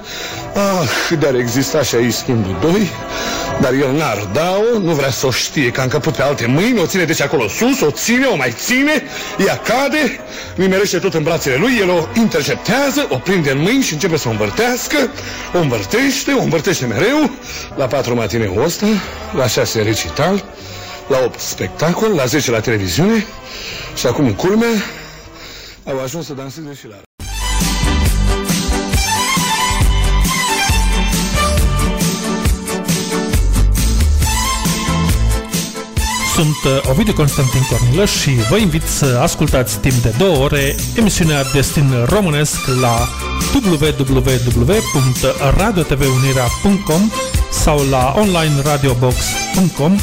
Ah, dar exista și aici schimbul doi, dar el n-ar da-o, nu vrea să o știe că a încăput pe alte mâini, o ține deci acolo sus, o ține, o mai ține, ea cade, nimerește tot în brațele lui, el o interceptează, o prinde în mâini și începe să o învârtească, o învârtește, o învârtește mereu, la patru matineul ăsta, la șase recital, la 8 spectacol, la 10 la televiziune și acum în culme au ajuns să danseze și la... Sunt uh, Ovidiu Constantin Cornilăș și vă invit să ascultați timp de două ore emisiunea Destin Românesc la www.radiotvunirea.com sau la onlineradiobox.com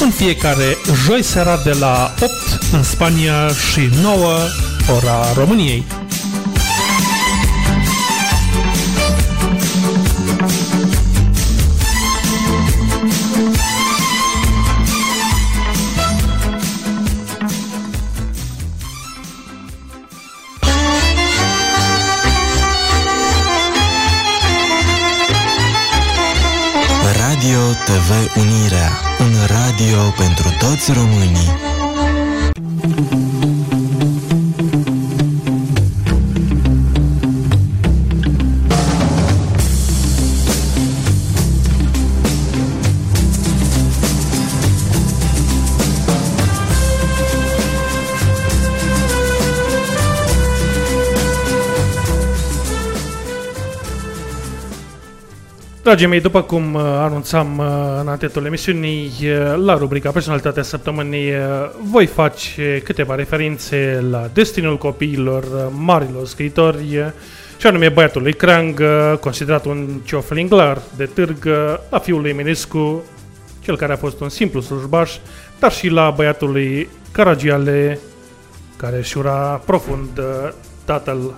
în fiecare joi seara de la 8 în Spania și 9 ora României. Radio TV Unirea, un radio pentru toți românii. Dragii mei, după cum uh, anunțam uh, în antetul emisiunii, uh, la rubrica Personalitatea Săptămânii voi face câteva referințe la destinul copiilor marilor scriitori, și anume băiatul lui Crang, considerat un cioflinglar de târg, la fiul lui Eminescu, cel care a fost un simplu slujbaș, dar și la băiatul lui Caragiale, care și ura profund tatăl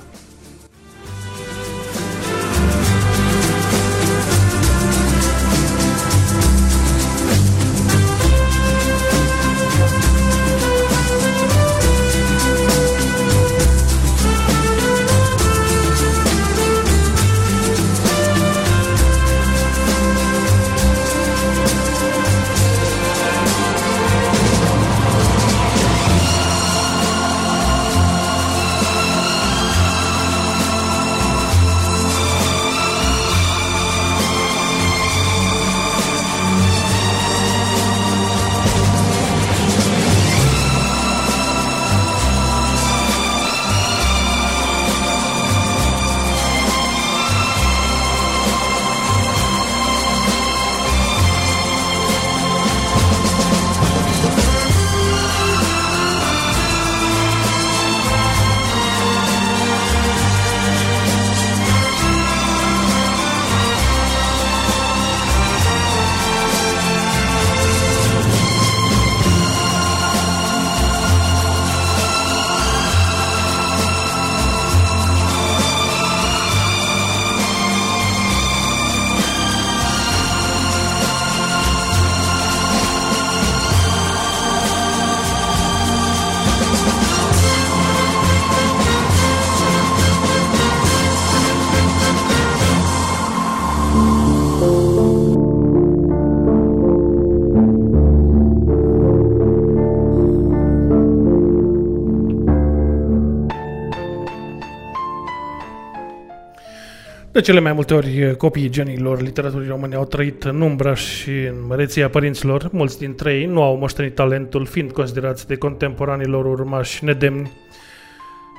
De cele mai multe ori, copiii genilor literaturii române au trăit în umbra și în măreția părinților. Mulți dintre ei nu au moștenit talentul, fiind considerați de contemporanilor urmași nedemni.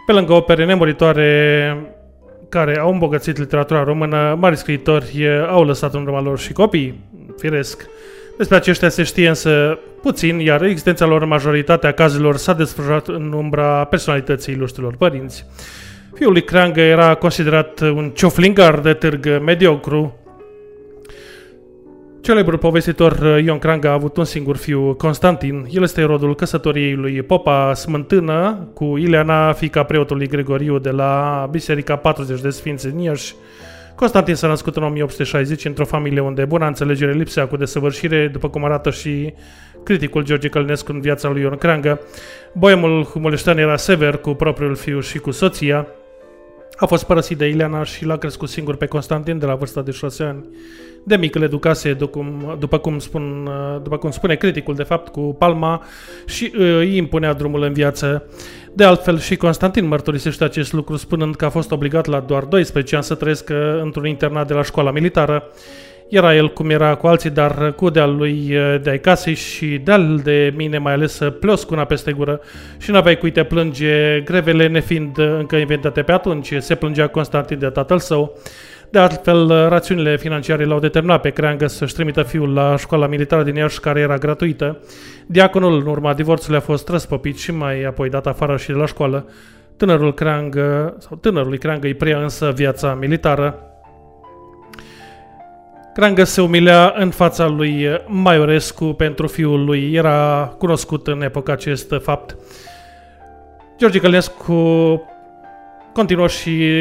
Pe lângă opere nemuritoare care au îmbogățit literatura română, mari scriitori au lăsat în urma lor și copii, firesc. Despre aceștia se știe însă puțin, iar existența lor în majoritatea cazurilor s-a desfășurat în umbra personalității ilustrilor părinți. Fiul lui Creangă era considerat un cioflingar de târg mediocru. Celebrul povestitor Ion Creangă a avut un singur fiu, Constantin. El este rodul căsătoriei lui Popa Smântână cu Ileana, fica preotului Gregoriu de la Biserica 40 de Sfinți în Iași. Constantin s-a născut în 1860 într-o familie unde buna înțelegere lipsea cu desăvârșire, după cum arată și criticul George Călinescu în viața lui Ion Creangă. Boemul Humuleștean era sever cu propriul fiu și cu soția. A fost părăsit de Ileana și l-a crescut singur pe Constantin de la vârsta de șase ani. De mic îl educase, după cum, spun, după cum spune criticul, de fapt, cu palma și îi impunea drumul în viață. De altfel, și Constantin mărturisește acest lucru, spunând că a fost obligat la doar 12 ani să trăiască într-un internat de la școala militară. Era el cum era cu alții, dar cu de-al lui de-ai casei și de-al de mine mai ales plos cu una peste gură și n-aveai cui te plânge, grevele nefiind încă inventate pe atunci, se plângea Constantin de tatăl său. De altfel, rațiunile financiare l-au determinat pe Creangă să-și trimită fiul la școala militară din Iași, care era gratuită. Diaconul, în urma divorțului, a fost răspăpit și mai apoi dat afară și de la școală. Tânărul Creangă, sau tânărului Creangă îi preia însă viața militară. Creangă se umilea în fața lui Maiorescu pentru fiul lui. Era cunoscut în epoca acest fapt. George Călinescu continuă și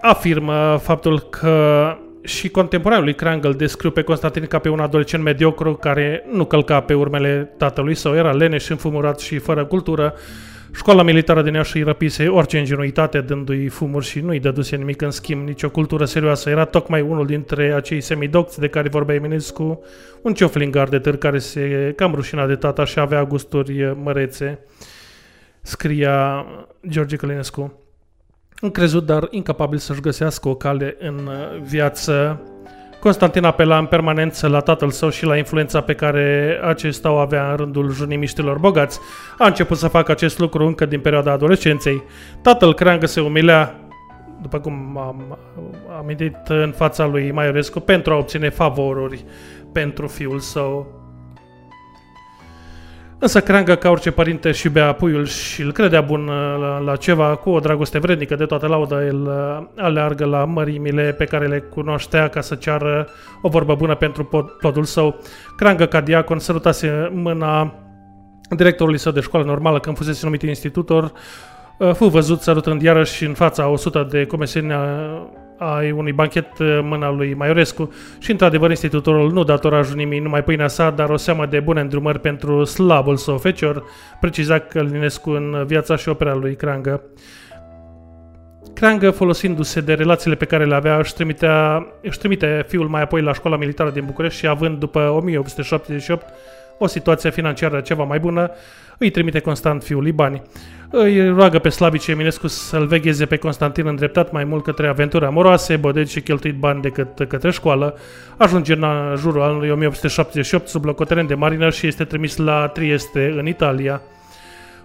afirmă faptul că și contemporanul lui Krang îl descriu pe Constantin ca pe un adolescent mediocru care nu călca pe urmele tatălui său, era leneș, înfumurat și fără cultură. Școala militară din Iași îi răpise orice ingenuitate dându-i fumuri și nu-i dăduse nimic în schimb, nicio cultură serioasă. Era tocmai unul dintre acei semidocți de care vorbea Eminescu, un cioflingar de târ care se cam rușina de tata și avea gusturi mărețe, scria George Călinescu încrezut, dar incapabil să-și găsească o cale în uh, viață. Constantin apela în permanență la tatăl său și la influența pe care acesta o avea în rândul junimiștilor bogați. A început să facă acest lucru încă din perioada adolescenței. Tatăl Creangă se umilea, după cum am amintit în fața lui Maiorescu, pentru a obține favoruri pentru fiul său. Însă Creangă, ca orice părinte, și bea puiul și îl credea bun uh, la, la ceva, cu o dragoste vrednică de toată lauda, el uh, aleargă la mărimile pe care le cunoștea ca să ceară o vorbă bună pentru plodul său. Creangă, ca diacon, sărutase mâna directorului său de școală normală când fusese numit institutor, uh, fu văzut sărutând iarăși în fața 100 de comeseni ai unui banchet uh, mâna lui Maiorescu și, într-adevăr, institutorul nu datora junimii numai pâinea sa, dar o seamă de bune îndrumări pentru slabul său fecior, preciza Călinescu în viața și opera lui Crangă. Crangă, folosindu-se de relațiile pe care le avea, își, trimitea, își trimite fiul mai apoi la școala militară din București și având, după 1878, o situație financiară ceva mai bună, îi trimite constant fiului bani. Îi roagă pe Slavici Eminescu să-l vegheze pe Constantin îndreptat mai mult către aventuri amoroase, bădeci și cheltuit bani decât către școală. Ajunge în jurul anului 1878 sub locotenent de marină și este trimis la Trieste, în Italia.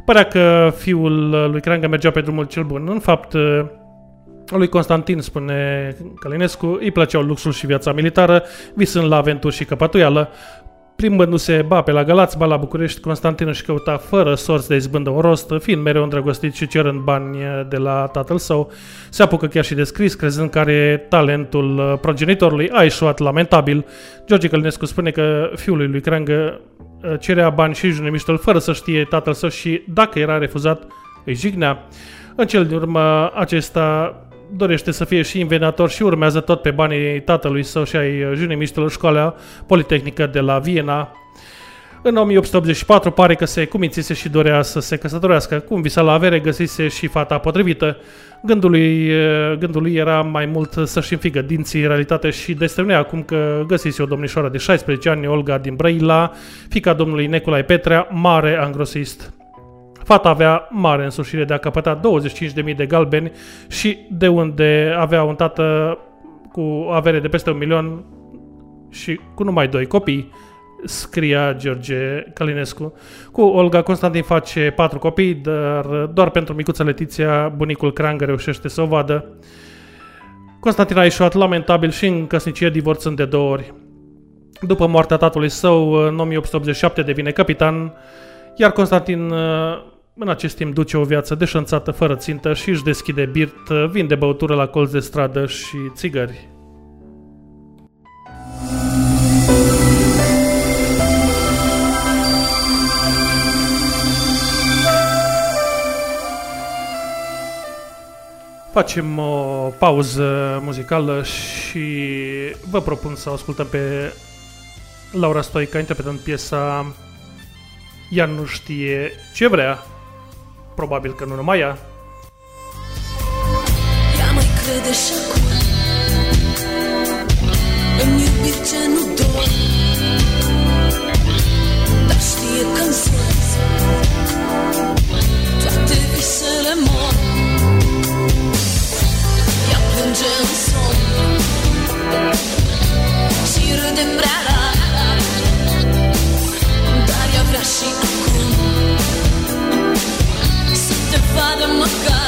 Părea că fiul lui Creangă mergea pe drumul cel bun. În fapt, lui Constantin, spune Călinescu, îi plăceau luxul și viața militară, visând la aventuri și căpătuială. Plimbându-se ba pe la Galați, ba la București, Constantin își căuta fără sorți de izbândă un rost, fiind mereu îndrăgostit și cerând bani de la tatăl său. Se apucă chiar și de scris, crezând că are talentul progenitorului, a ieșuat lamentabil. George Călinescu spune că fiul lui Creangă uh, cerea bani și junemiștul fără să știe tatăl său și, dacă era refuzat, îi jignea. În cel din urmă, acesta dorește să fie și invenator și urmează tot pe banii tatălui său și ai junimiștilor școala politehnică de la Viena. În 1884 pare că se cumințise și dorea să se căsătorească. Cum visa la avere, găsise și fata potrivită. Gândul lui, gândul lui era mai mult să-și înfigă dinții în realitate și destăinea acum că găsise o domnișoară de 16 ani, Olga din Brăila, fica domnului Neculai Petrea, mare angrosist. Fata avea mare însușire de a căpăta 25.000 de galbeni și de unde avea un tată cu o avere de peste un milion și cu numai doi copii, scria George Calinescu. Cu Olga Constantin face patru copii, dar doar pentru micuța Letiția bunicul Crangă reușește să o vadă. Constantin a ieșuat lamentabil și în căsnicie divorțând de două ori. După moartea tatălui său, în 1887 devine capitan, iar Constantin în acest timp duce o viață deșanțată fără țintă și își deschide birt, vinde băutură la colț de stradă și țigări. Facem o pauză muzicală și vă propun să ascultăm pe Laura Stoica interpretând piesa Ea nu știe ce vrea. Probabil că nu numai ea. Ea mai crede și acum. În iubiri ce nu dor Dar știe că în Toate visele mor. Ea plânge în somn. Și râde prea rar Să te vadă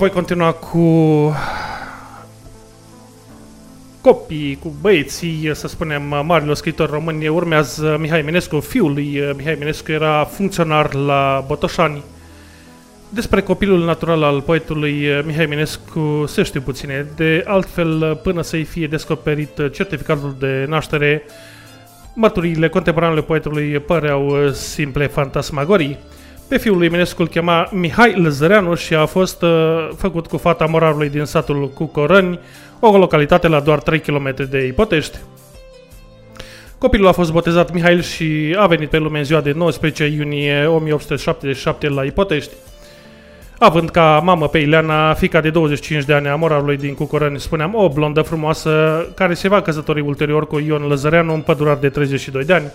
voi continua cu copii, cu băieții, să spunem, marilor scriitori români. Urmează Mihai Eminescu, fiul lui Mihai Eminescu era funcționar la Botoșani. Despre copilul natural al poetului uh, Mihai Eminescu se știu puține. De altfel, uh, până să-i fie descoperit uh, certificatul de naștere, mărturiile contemporanele poetului păreau simple fantasmagorii. Pe fiul lui Eminescu îl chema Mihai Lăzăreanu și a fost uh, făcut cu fata morarului din satul Cucorăni, o localitate la doar 3 km de Ipotești. Copilul a fost botezat Mihail și a venit pe lume în ziua de 19 iunie 1877 la Ipotești. Având ca mamă pe Ileana, fica de 25 de ani a morarului din Cucorăni, spuneam, o blondă frumoasă care se va căsători ulterior cu Ion Lăzăreanu, un pădurar de 32 de ani.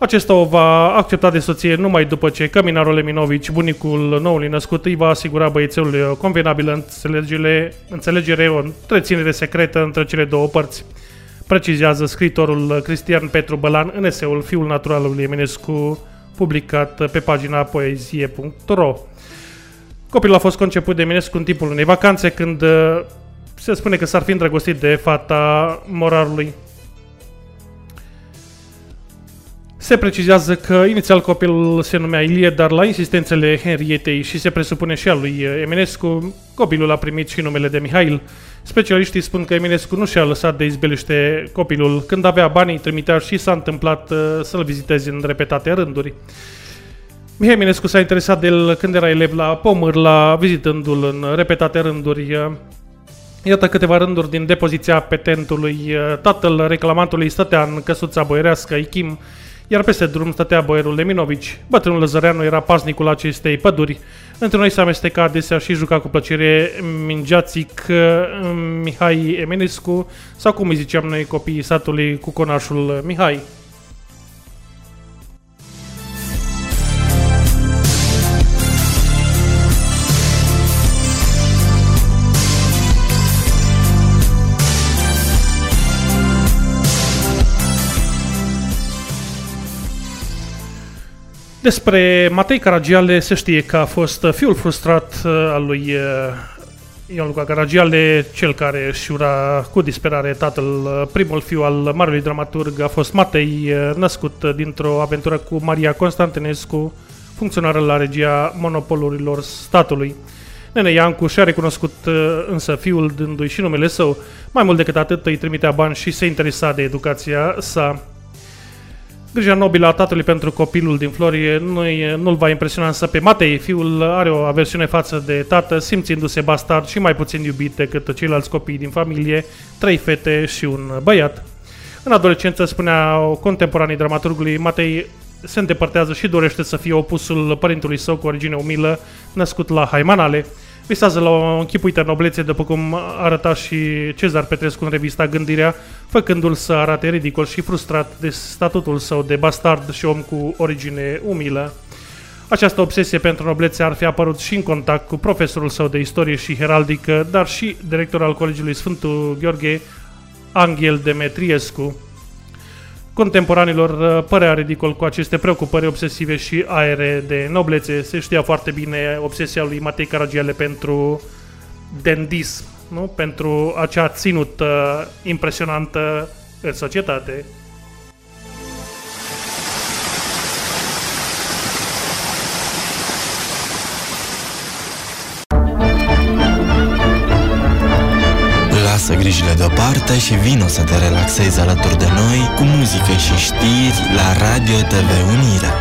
Acesta o va accepta de soție numai după ce Căminarul Leminovici, bunicul noului născut, îi va asigura băiețelului o convenabilă înțelegere, înțelegere, o întreținere secretă între cele două părți. Precizează scritorul Cristian Petru Bălan în eseul Fiul natural al lui Eminescu, publicat pe pagina poezie.ro. Copilul a fost conceput de Eminescu în timpul unei vacanțe când uh, se spune că s-ar fi îndrăgostit de fata morarului. Se precizează că inițial copilul se numea Ilie, dar la insistențele Henrietei și se presupune și a lui Eminescu, copilul a primit și numele de Mihail. Specialiștii spun că Eminescu nu și-a lăsat de izbeliște copilul. Când avea bani, îi trimitea și s-a întâmplat uh, să-l viziteze în repetate rânduri. Mihai Eminescu s-a interesat de el când era elev la Pomâr, la vizitându-l în repetate rânduri. Iată câteva rânduri din depoziția petentului. Tatăl reclamantului stătea în căsuța boierească Ichim, iar peste drum stătea boierul Leminovici. Bătrânul Lăzăreanu era pasnicul acestei păduri. Între noi se amesteca adesea și juca cu plăcere Mingeațic, Mihai Eminescu sau cum îi ziceam noi copiii satului cu conașul Mihai. Despre Matei Caragiale se știe că a fost fiul frustrat uh, al lui uh, Ion Luca Caragiale, cel care își ura cu disperare tatăl, uh, primul fiu al marelui dramaturg a fost Matei, născut dintr-o aventură cu Maria Constantinescu, funcționară la regia monopolurilor statului. Nene Iancu și-a recunoscut însă fiul dându-i și numele său. Mai mult decât atât îi trimitea bani și se interesa de educația sa. Grija nobilă a tatălui pentru copilul din Florie nu nu-l va impresiona însă pe Matei. Fiul are o aversiune față de tată, simțindu-se bastard și mai puțin iubit decât ceilalți copii din familie, trei fete și un băiat. În adolescență, spunea contemporanii dramaturgului, Matei se îndepărtează și dorește să fie opusul părintului său cu origine umilă, născut la Haimanale. Visează la o închipuită noblețe, după cum arăta și Cezar Petrescu în revista Gândirea, făcându-l să arate ridicol și frustrat de statutul său de bastard și om cu origine umilă. Această obsesie pentru noblețe ar fi apărut și în contact cu profesorul său de istorie și heraldică, dar și director al Colegiului Sfântul Gheorghe, Angel Demetriescu. Contemporanilor uh, părea ridicol cu aceste preocupări obsesive și aere de noblețe. Se știa foarte bine obsesia lui Matei Caragiale pentru dendism, nu? pentru acea ținută impresionantă în societate. Lasă grijile deoparte și vino să te relaxezi alături de noi cu muzică și știri la Radio TV Unirea.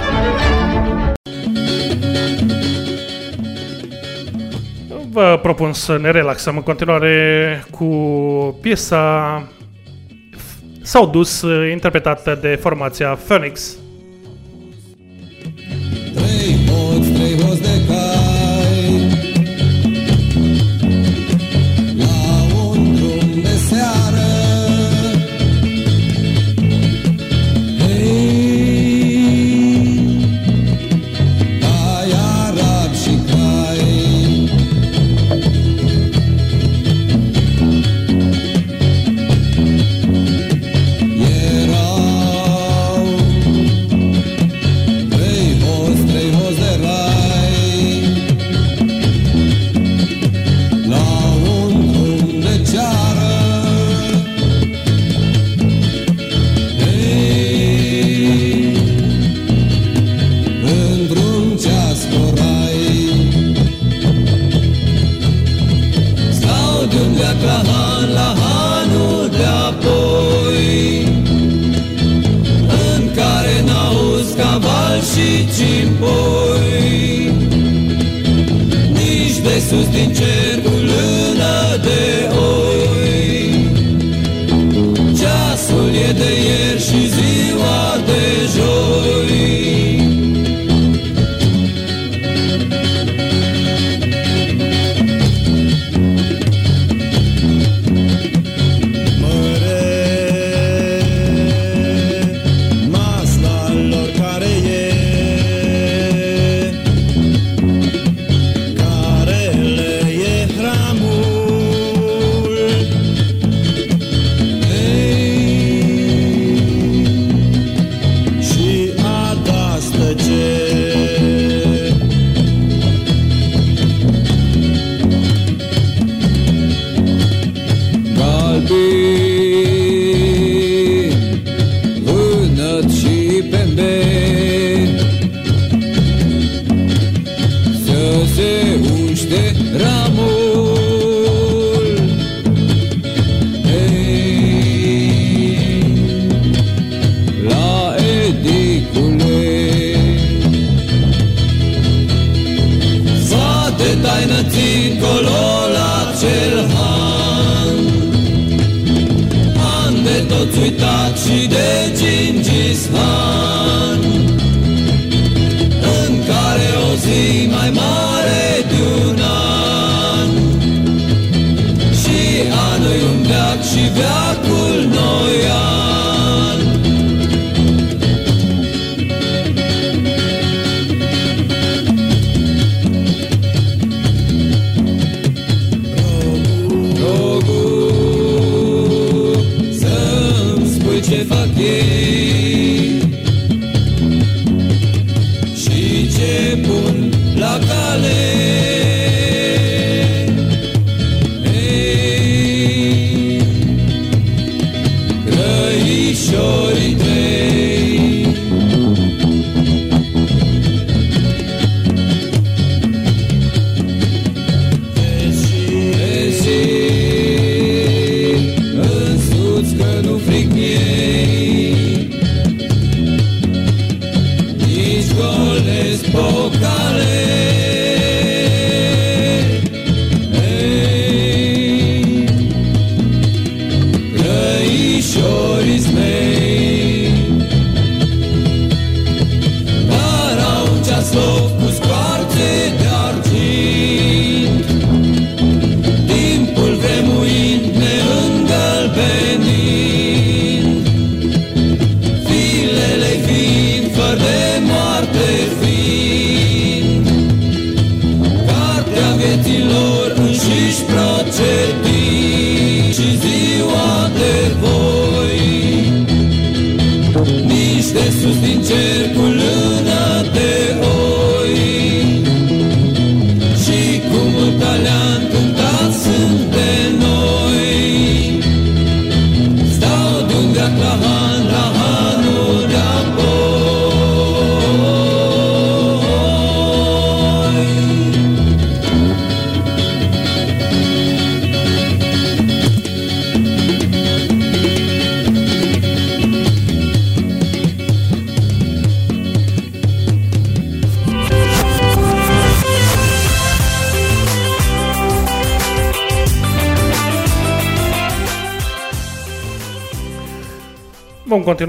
Vă propun să ne relaxăm în continuare cu piesa S-au dus interpretată de formația Phoenix.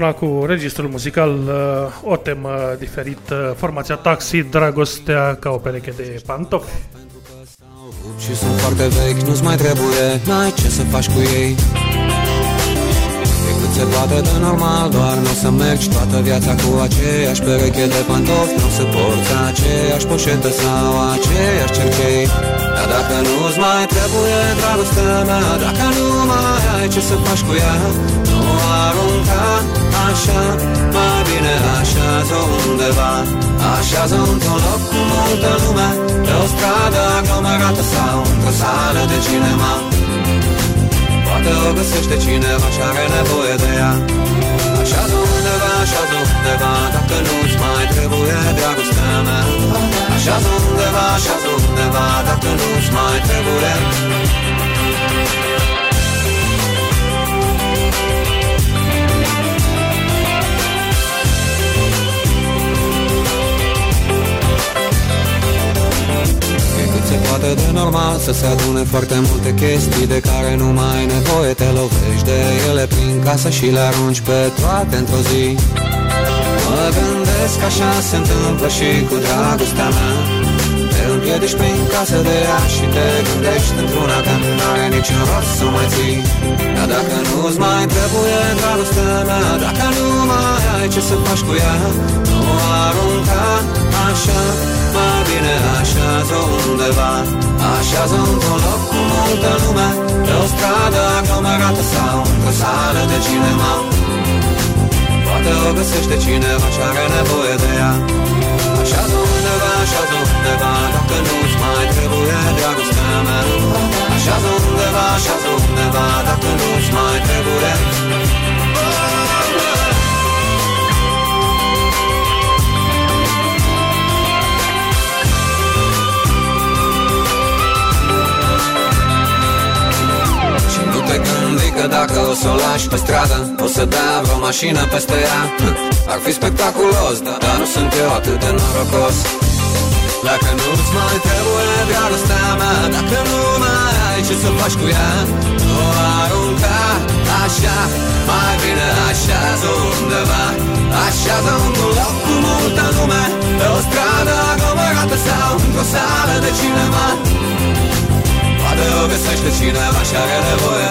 Continua cu registrul muzical, uh, o temă diferită, formația Taxi, Dragostea ca o pereche de pantofi. Și sunt foarte vechi, nu-ți mai trebuie N-ai ce să faci cu ei. E cât se poate de normal Doar nu o să mergi toată viața cu aceeași pereche de pantofi. Nu o să porți aceeași poșetă sau aceeași cerchei Dar dacă nu-ți mai trebuie dragostea mea Dacă nu mai ai ce să faci cu ea Nu arunca așa Mai bine așează undeva. Așează într-un loc cu multă lume Pe o stradă aglomerată sau într-o sală de cinema. Poate o găsește cineva și are nevoie de ea. Așează undeva, așează undeva Dacă nu-ți mai trebuie dragostea mea. Așează undeva, așează undeva Dacă nu-ți mai trebuie de normal Să se adune foarte multe chestii De care nu mai ai nevoie. Te lovești de ele prin casă Și le arunci pe toate într-o zi. Mă gândesc că așa se întâmplă și cu dragostea mea. Te împiedici prin casă de ea Și te gândești într-una Că nu are niciun rost să mai ții. Dar dacă nu-ți mai trebuie dragostea mea Dacă nu mai ai ce să faci cu ea Nu arunca așa Mai bine așează undeva Așează într-un loc cu multă lume Pe o stradă aglomerată Sau într-o sală de cinema. Poate o găsește cineva ce are nevoie de ea. Așează undeva, așează undeva Dacă nu-ți mai trebuie dragostea mea Așează undeva, așează undeva Dacă nu-ți mai trebuie. Și nu te gândi că dacă o să o lași pe stradă O să dea vreo mașină peste ea. Ar fi spectaculos, dar, dar nu sunt eu atât de norocos Dacă nu-ți mai trebuie dragostea mea Dacă nu mai ai ce să faci cu ea Nu o arunca așa Mai bine așează undeva Așează într-un loc cu multă lume Pe o stradă aglomerată sau într-o sală de cinema. Poate o găsește cineva și are nevoie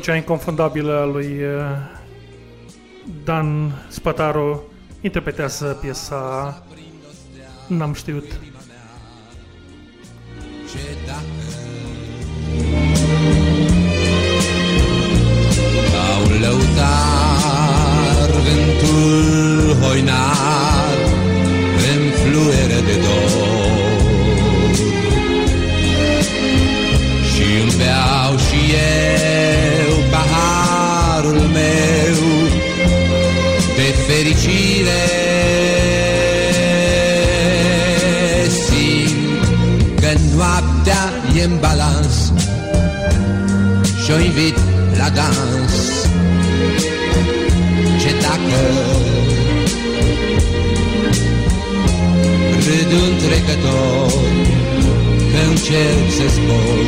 Vocea inconfundabilă a lui uh, Dan Spataru interpretează piesa N-am știut. La dans Ce dacă Râd un trecător Că încerc să zbor?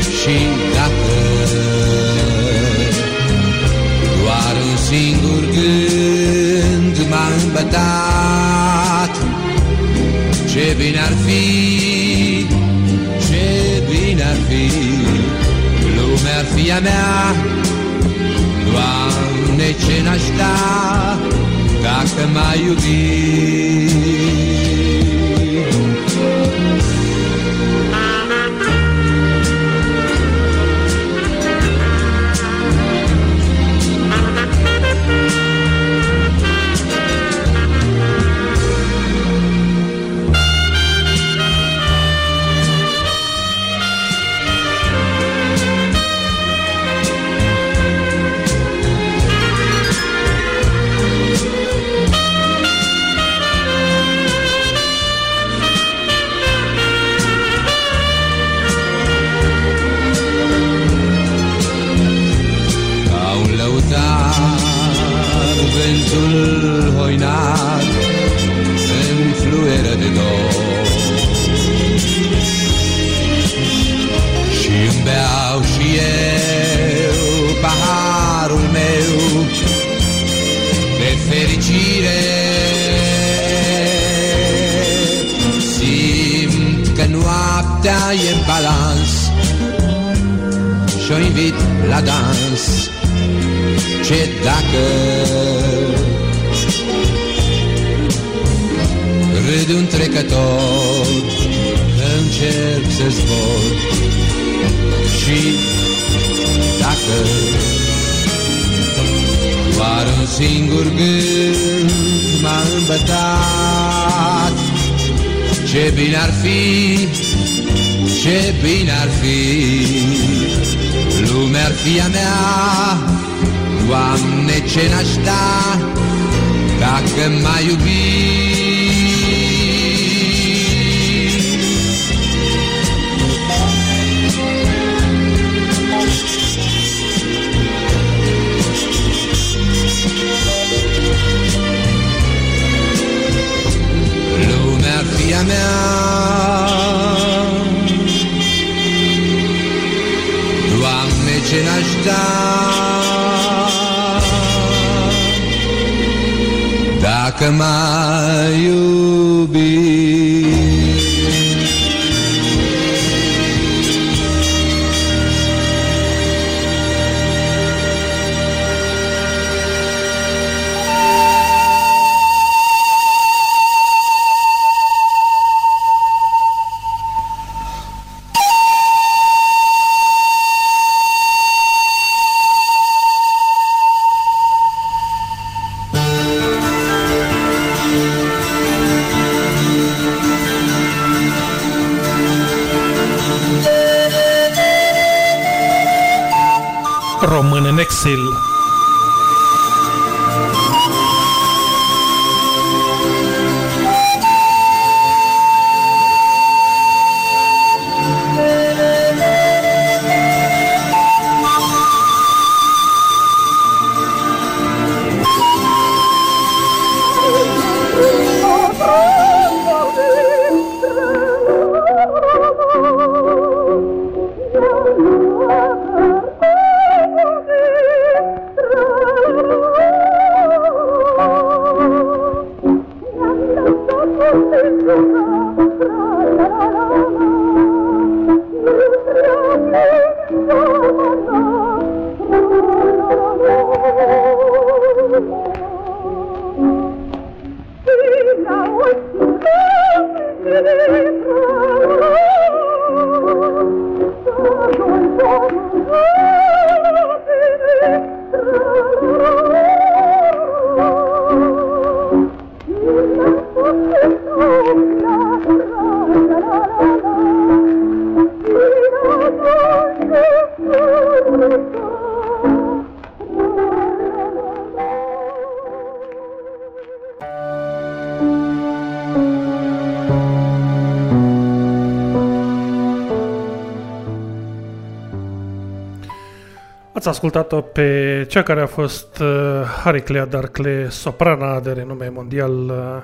Și dacă Doar un singur gând m-a îmbătat Ce bine ar fi Ce bine ar fi Lumea ar fi a mea. Doamne, ce n-aș da Dacă m-ai iubit Solul hoinat se înfluieră de dor. Și îmi beau și eu paharul meu De fericire. Simt că noaptea e în balans și o invit la dans. Ce dacă Râd un trecător Încerc să zbor Și dacă Doar un singur gând m-a îmbătat Ce bine ar fi, ce bine ar fi Lumea ar fi a mea, Doamne ce n-aș da Dacă m-ai iubit via mea. Doamne ce n-aș da? Dacă m-ai iubit Ați ascultat-o pe cea care a fost uh, Hariclea Darcle, soprana de renume mondial, uh,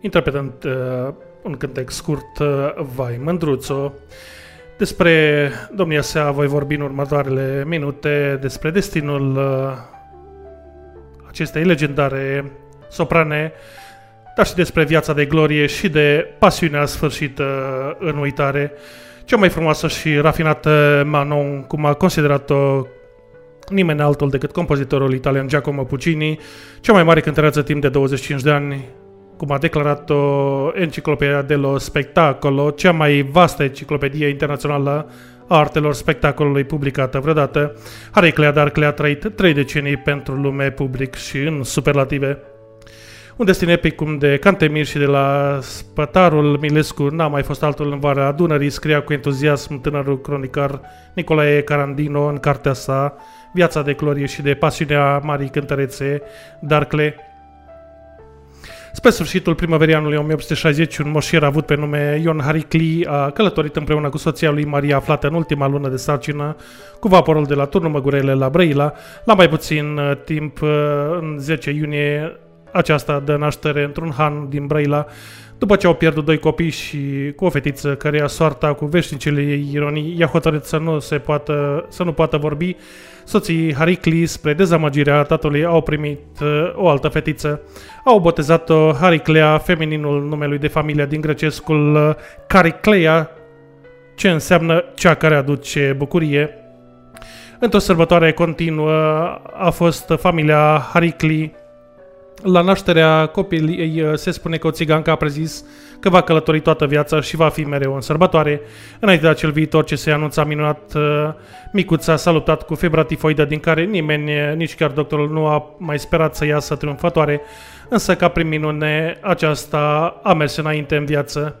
interpretând uh, un cântec scurt, uh, Vai Mândruțo. Despre domnia sa voi vorbi în următoarele minute, despre destinul uh, acestei legendare soprane, dar și despre viața de glorie și de pasiunea sfârșită în uitare. Cea mai frumoasă și rafinată Manon, cum a considerat-o nimeni altul decât compozitorul italian Giacomo Puccini, cea mai mare cântăreață timp de 25 de ani, cum a declarat-o Enciclopedia dello Spectacolo, cea mai vastă enciclopedie internațională a artelor spectacolului publicată vreodată. Hariclea Darcle a trăit trei decenii pentru lume public și în superlative. Un destin epic cum de Cantemir și de la Spătarul Milescu n-a mai fost altul în vara Dunării, scria cu entuziasm tânărul cronicar Nicolae Carandino în cartea sa Viața de glorie și de pasiunea marii cântărețe Darcle. Spre sfârșitul primăverii anului 1860, un moșier avut pe nume Ion Haricli a călătorit împreună cu soția lui Maria aflată în ultima lună de sarcină cu vaporul de la turnul Măgurele la Brăila. La mai puțin uh, timp, uh, în 10 iunie, aceasta dă naștere într-un han din Brăila, După ce au pierdut doi copii și cu o fetiță căreia soarta cu veșnicele ei ironii i-a hotărât să nu, se poată, să nu poată vorbi, soții Haricli, spre dezamăgirea tatălui, au primit uh, o altă fetiță. Au botezat-o Hariclea, femininul numelui de familie din grecescul uh, Caricleia, ce înseamnă cea care aduce bucurie. Într-o sărbătoare continuă a fost familia Haricli la nașterea copilului se spune că o țigancă a prezis că va călători toată viața și va fi mereu în sărbătoare. Înainte de acel viitor ce se anunța minunat, uh, micuța s-a luptat cu febra tifoidă din care nimeni, nici chiar doctorul, nu a mai sperat să iasă triumfătoare, însă ca prin minune aceasta a mers înainte în viață.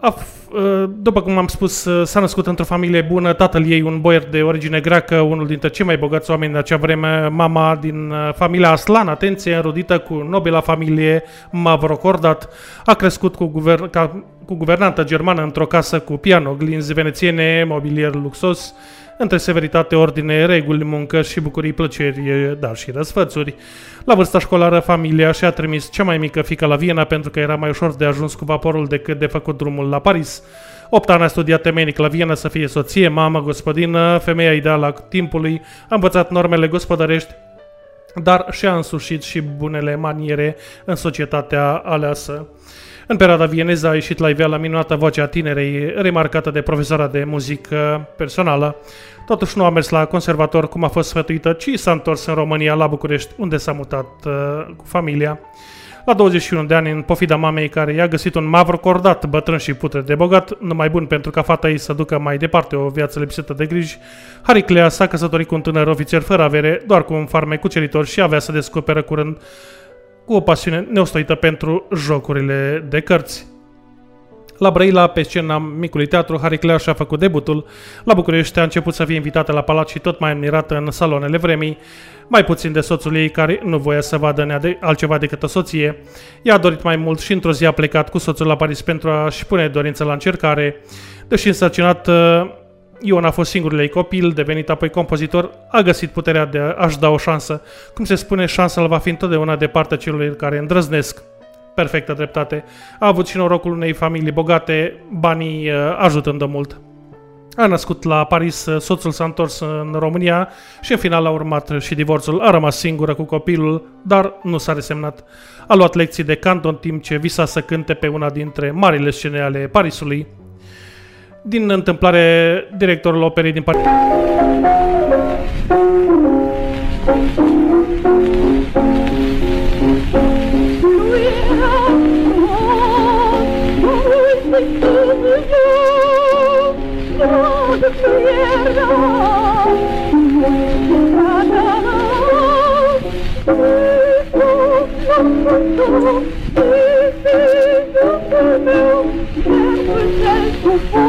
A Uh, după cum am spus, uh, s-a născut într-o familie bună, tatăl ei un boier de origine greacă, unul dintre cei mai bogați oameni de acea vreme, mama din uh, familia Aslan, atenție, înrodită cu nobila familie Mavrocordat, a crescut cu, guvern, ca, cu guvernantă germană într-o casă cu piano, glinzi venețiene, mobilier luxos, între severitate, ordine, reguli, muncă și bucurii, plăceri, dar și răsfățuri. La vârsta școlară, familia și-a trimis cea mai mică fică la Viena pentru că era mai ușor de ajuns cu vaporul decât de făcut drumul la Paris. 8 ani a studiat temenic la Viena să fie soție, mamă, gospodină, femeia ideală a timpului, a învățat normele gospodărești, dar și-a însușit și bunele maniere în societatea aleasă. În perioada vieneză a ieșit la iveală minunată vocea tinerei, remarcată de profesora de muzică personală. Totuși nu a mers la conservator cum a fost sfătuită, ci s-a întors în România, la București, unde s-a mutat uh, cu familia. La 21 de ani, în pofida mamei care i-a găsit un mavro cordat, bătrân și putre de bogat, numai bun pentru ca fata ei să ducă mai departe o viață lipsită de griji, Hariclea s-a căsătorit cu un tânăr ofițer fără avere, doar cu un farmec cuceritor și avea să descoperă curând cu o pasiune neostoită pentru jocurile de cărți. La Brăila, pe scena micului teatru, Hariclea și-a făcut debutul. La București a început să fie invitată la palat și tot mai admirată în salonele vremii, mai puțin de soțul ei care nu voia să vadă altceva decât o soție. Ea a dorit mai mult și într-o zi a plecat cu soțul la Paris pentru a-și pune dorința la încercare. Deși însărcinat Ion a fost singurul ei copil, devenit apoi compozitor, a găsit puterea de a-și da o șansă. Cum se spune, șansa va fi întotdeauna de partea celor care îndrăznesc. Perfectă dreptate. A avut și norocul unei familii bogate, banii uh, ajutând de mult. A născut la Paris, uh, soțul s-a întors în România și în final a urmat și divorțul. A rămas singură cu copilul, dar nu s-a resemnat. A luat lecții de canto în timp ce visa să cânte pe una dintre marile scene ale Parisului. Din întâmplare, directorul operei din Paris. Ați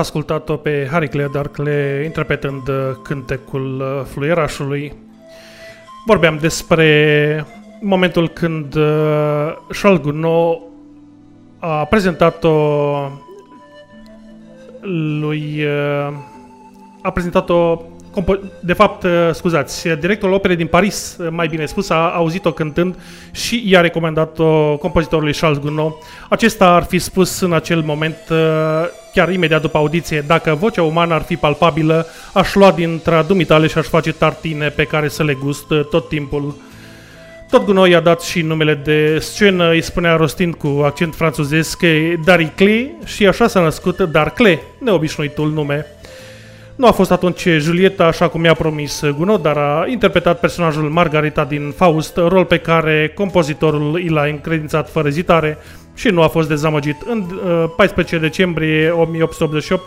ascultat-o pe Harry Darkle interpretând uh, cântecul uh, fluierașului. Vorbeam despre momentul când uh, Charles Gounod a prezentat-o lui a prezentat-o de fapt, scuzați, directorul operei din Paris, mai bine spus, a auzit-o cântând și i-a recomandat-o compozitorului Charles Gounod. Acesta ar fi spus în acel moment chiar imediat după audiție, dacă vocea umană ar fi palpabilă, aș lua dintre dumitale și aș face tartine pe care să le gust uh, tot timpul. Tot gunoi a dat și numele de scenă, îi spunea rostind cu accent franțuzesc că e Daricle și așa s-a născut Darcle, neobișnuitul nume. Nu a fost atunci Julieta, așa cum i-a promis Gounod, dar a interpretat personajul Margarita din Faust, rol pe care compozitorul i l-a încredințat fără ezitare și nu a fost dezamăgit. În uh, 14 decembrie 1888,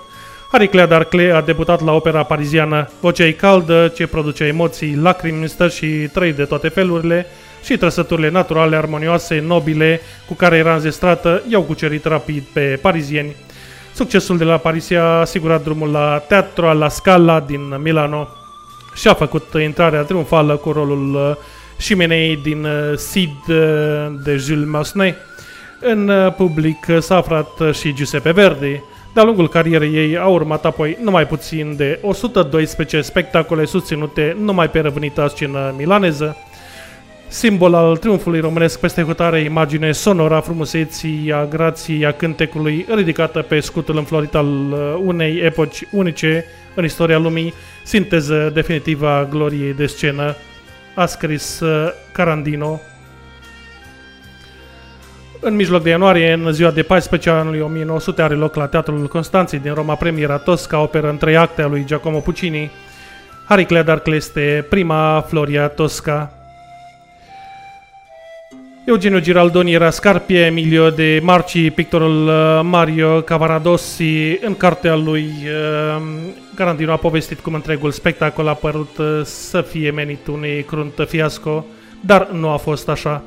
Hariclea Darcle a debutat la opera pariziană. Vocea e caldă, ce produce emoții, lacrimi, stă și trăi de toate felurile și trăsăturile naturale, armonioase, nobile, cu care era înzestrată, i-au cucerit rapid pe parizieni. Succesul de la Paris a asigurat drumul la Teatro alla Scala din Milano și a făcut intrarea triumfală cu rolul uh, Șimenei din uh, Sid uh, de Jules Massenet. În public s-a aflat și Giuseppe Verdi. De-a lungul carierei ei a urmat apoi numai puțin de 112 spectacole susținute numai pe răvânita scenă milaneză. Simbol al triumfului românesc peste hotare, imagine sonoră a frumuseții, a grației, a cântecului, ridicată pe scutul înflorit al uh, unei epoci unice în istoria lumii, sinteză definitivă a gloriei de scenă, a scris uh, Carandino. În mijloc de ianuarie, în ziua de 14 anului 1900, are loc la Teatrul Constanței din Roma premiera Tosca, operă în trei acte a lui Giacomo Puccini. Harry D'Arcle este prima Floria Tosca, Eugenio Giraldoni era Scarpie, Emilio de Marci, pictorul uh, Mario Cavaradossi, în cartea lui uh, Garantino a povestit cum întregul spectacol a părut uh, să fie menit unei crunt fiasco, dar nu a fost așa.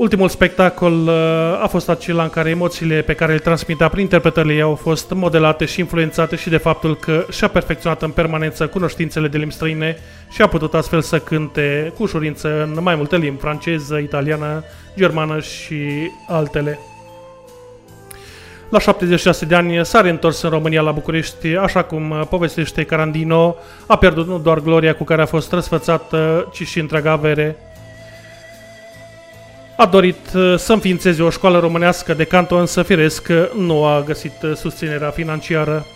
Ultimul spectacol uh, a fost acela în care emoțiile pe care le transmitea prin interpretările ei au fost modelate și influențate și de faptul că și-a perfecționat în permanență cunoștințele de limbi străine și a putut astfel să cânte cu ușurință în mai multe limbi, franceză, italiană, germană și altele. La 76 de ani s-a reîntors în România la București, așa cum povestește Carandino, a pierdut nu doar gloria cu care a fost răsfățată, ci și întreaga avere, a dorit uh, să înființeze o școală românească de canto, însă firesc nu a găsit uh, susținerea financiară.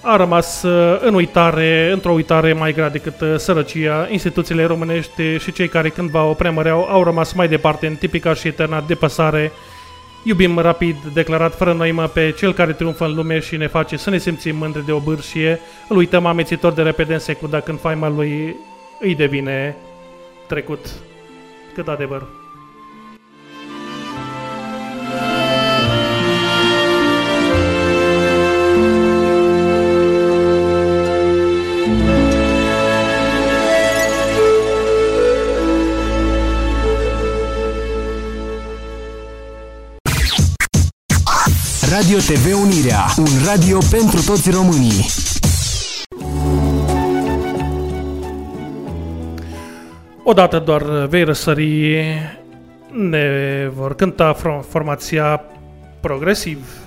A rămas uh, în uitare, într-o uitare mai grea decât sărăcia. Instituțiile românești și cei care cândva o preamăreau au rămas mai departe în tipica și eterna depăsare. Iubim rapid, declarat fără noimă pe cel care triumfă în lume și ne face să ne simțim mândri de o bârșie. Îl uităm amețitor de repede în secundă când faima lui îi devine trecut. Cât adevăr. Radio TV Unirea, un radio pentru toți românii. Odată doar vei răsări, ne vor cânta formația progresiv.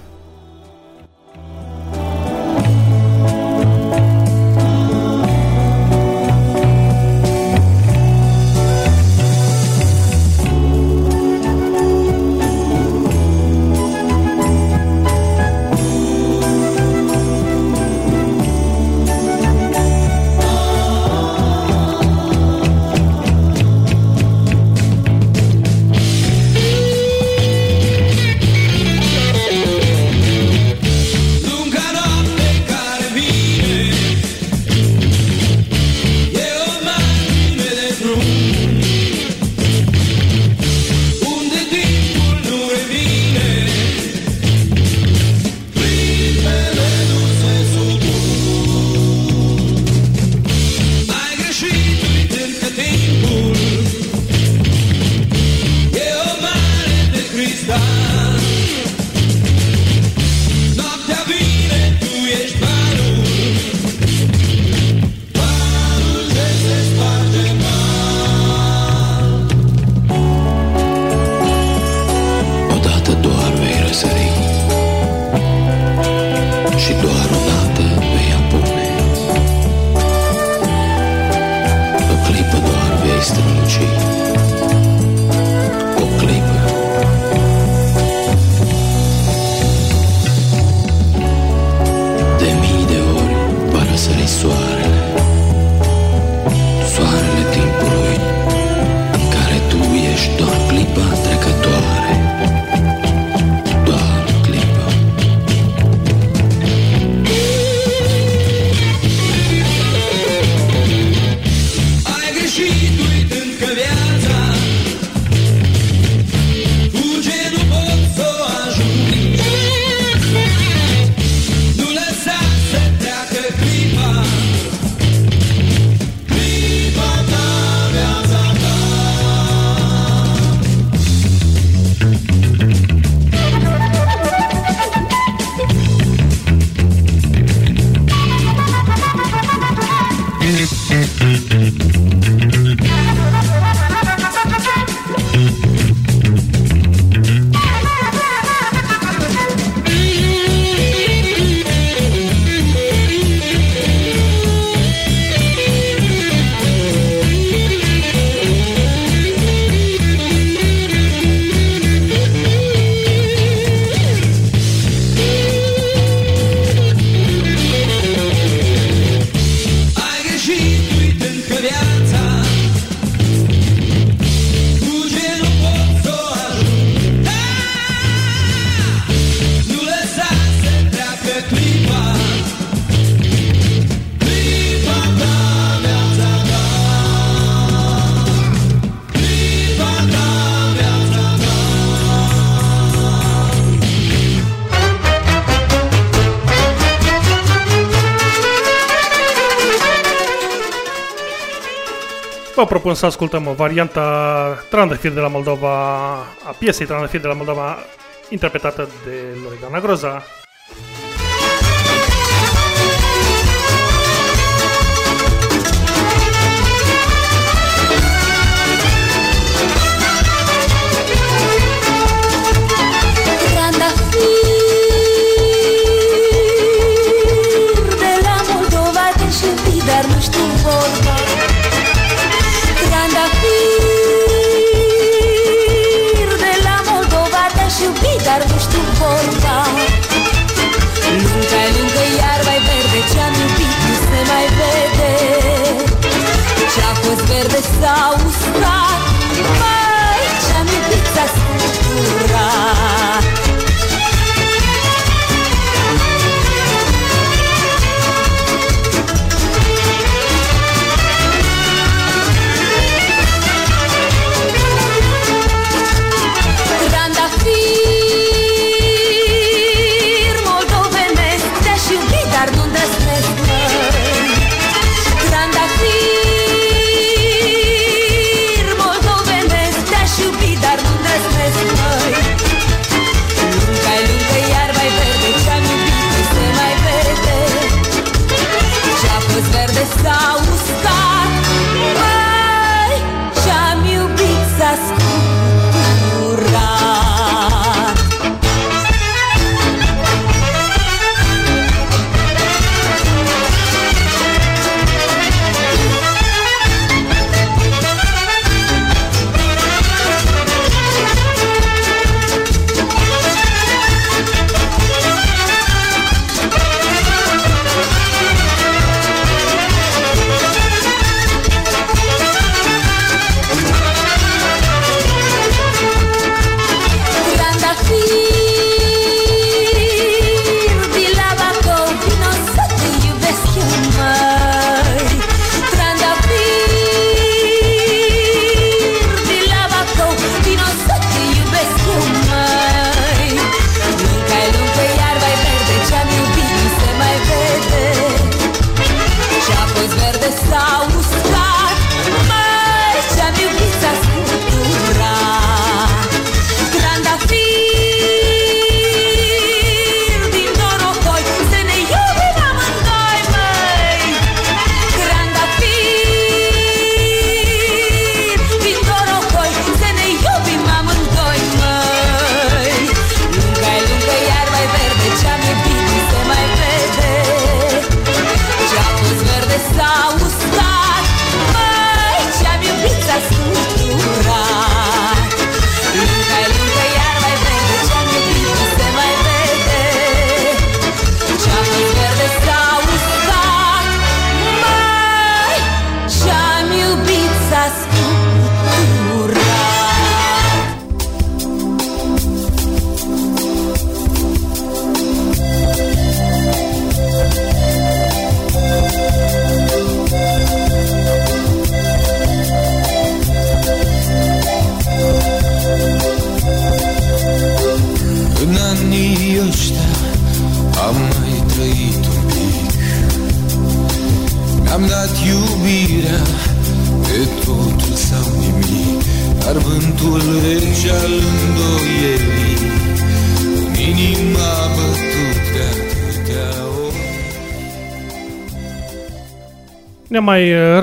Propun să ascultăm varianta Trandafir de la Moldova, a piesei Trandafir de la Moldova, interpretată de Loredana Groza.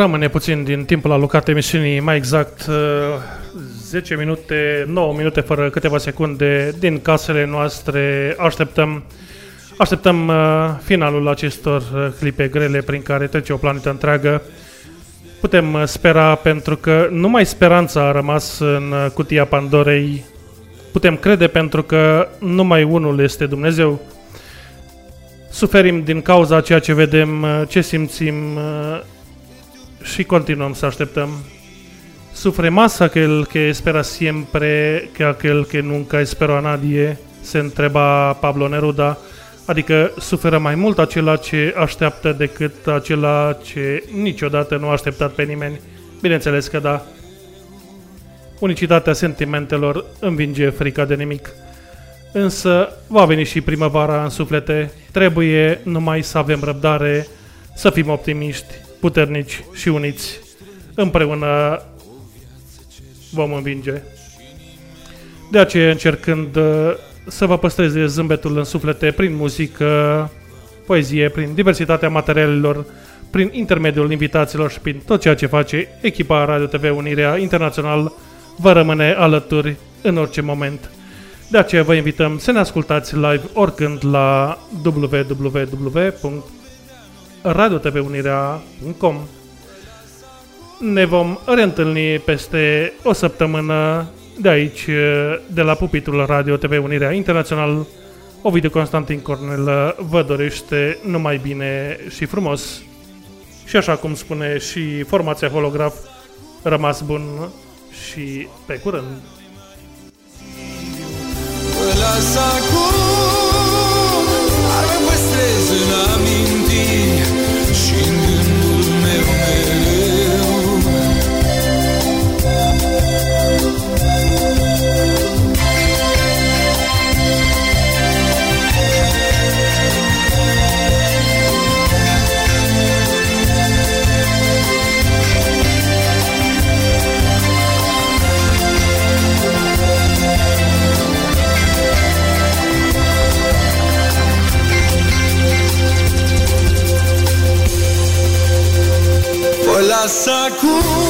Rămâne puțin din timpul alocat emisiunii, mai exact uh, 10 minute, 9 minute fără câteva secunde din casele noastre. Așteptăm, așteptăm uh, finalul acestor uh, clipe grele prin care trece o planetă întreagă. Putem uh, spera pentru că numai speranța a rămas în uh, cutia Pandorei. Putem crede pentru că numai unul este Dumnezeu. Suferim din cauza ceea ce vedem, uh, ce simțim uh, și continuăm să așteptăm. Sufre más aquel que espera siempre que aquel que nunca esperó a nadie, se întreba Pablo Neruda, adică suferă mai mult acela ce așteaptă decât acela ce niciodată nu a așteptat pe nimeni. Bineînțeles că da. Unicitatea sentimentelor învinge frica de nimic. Însă va veni și primăvara în suflete, trebuie numai să avem răbdare, să fim optimiști, puternici și uniți, împreună vom învinge. De aceea, încercând uh, să vă păstreze zâmbetul în suflete prin muzică, poezie, prin diversitatea materialelor, prin intermediul invitațiilor și prin tot ceea ce face echipa Radio TV Unirea Internațional, vă rămâne alături în orice moment. De aceea vă invităm să ne ascultați live oricând la www radiotvunirea.com Ne vom reîntâlni peste o săptămână de aici, de la pupitul Radio TV Unirea Internațional. Ovidiu Constantin Cornel vă dorește numai bine și frumos. Și așa cum spune și formația holograf, rămas bun și pe curând. Vă acum, arăt păstrez în amintiri She sacou.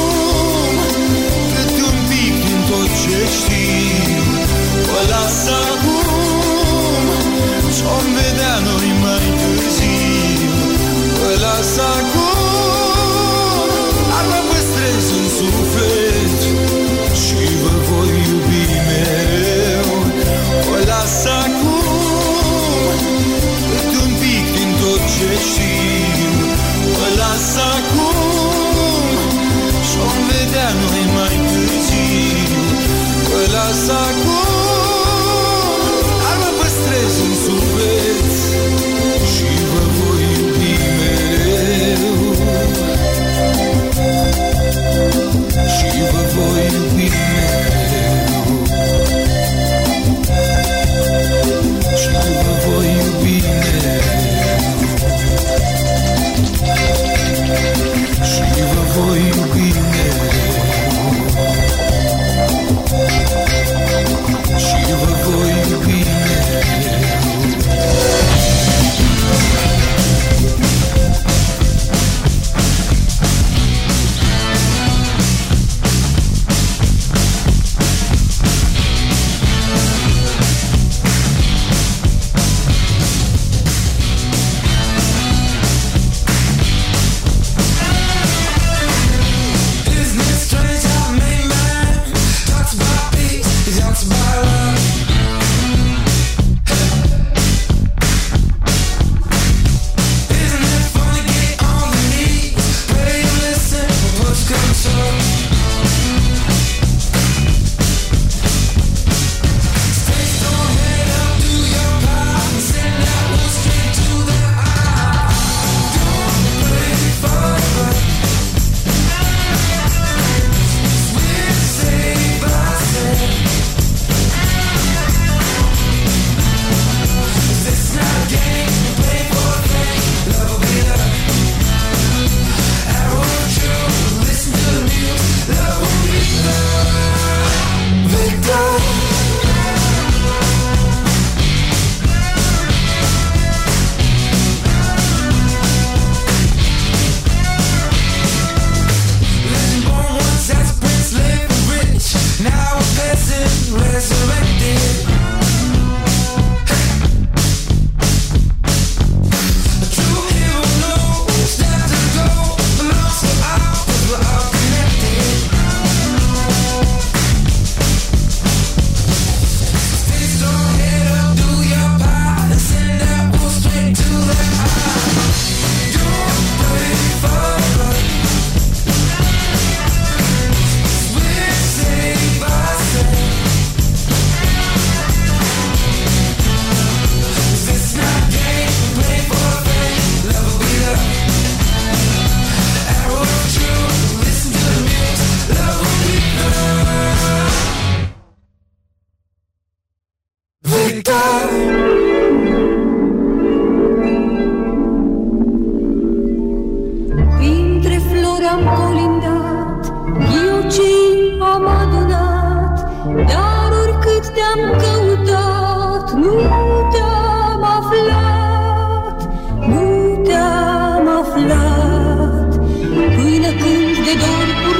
Dar oricât te-am căutat, nu te-am aflat, nu te-am aflat, până când de dor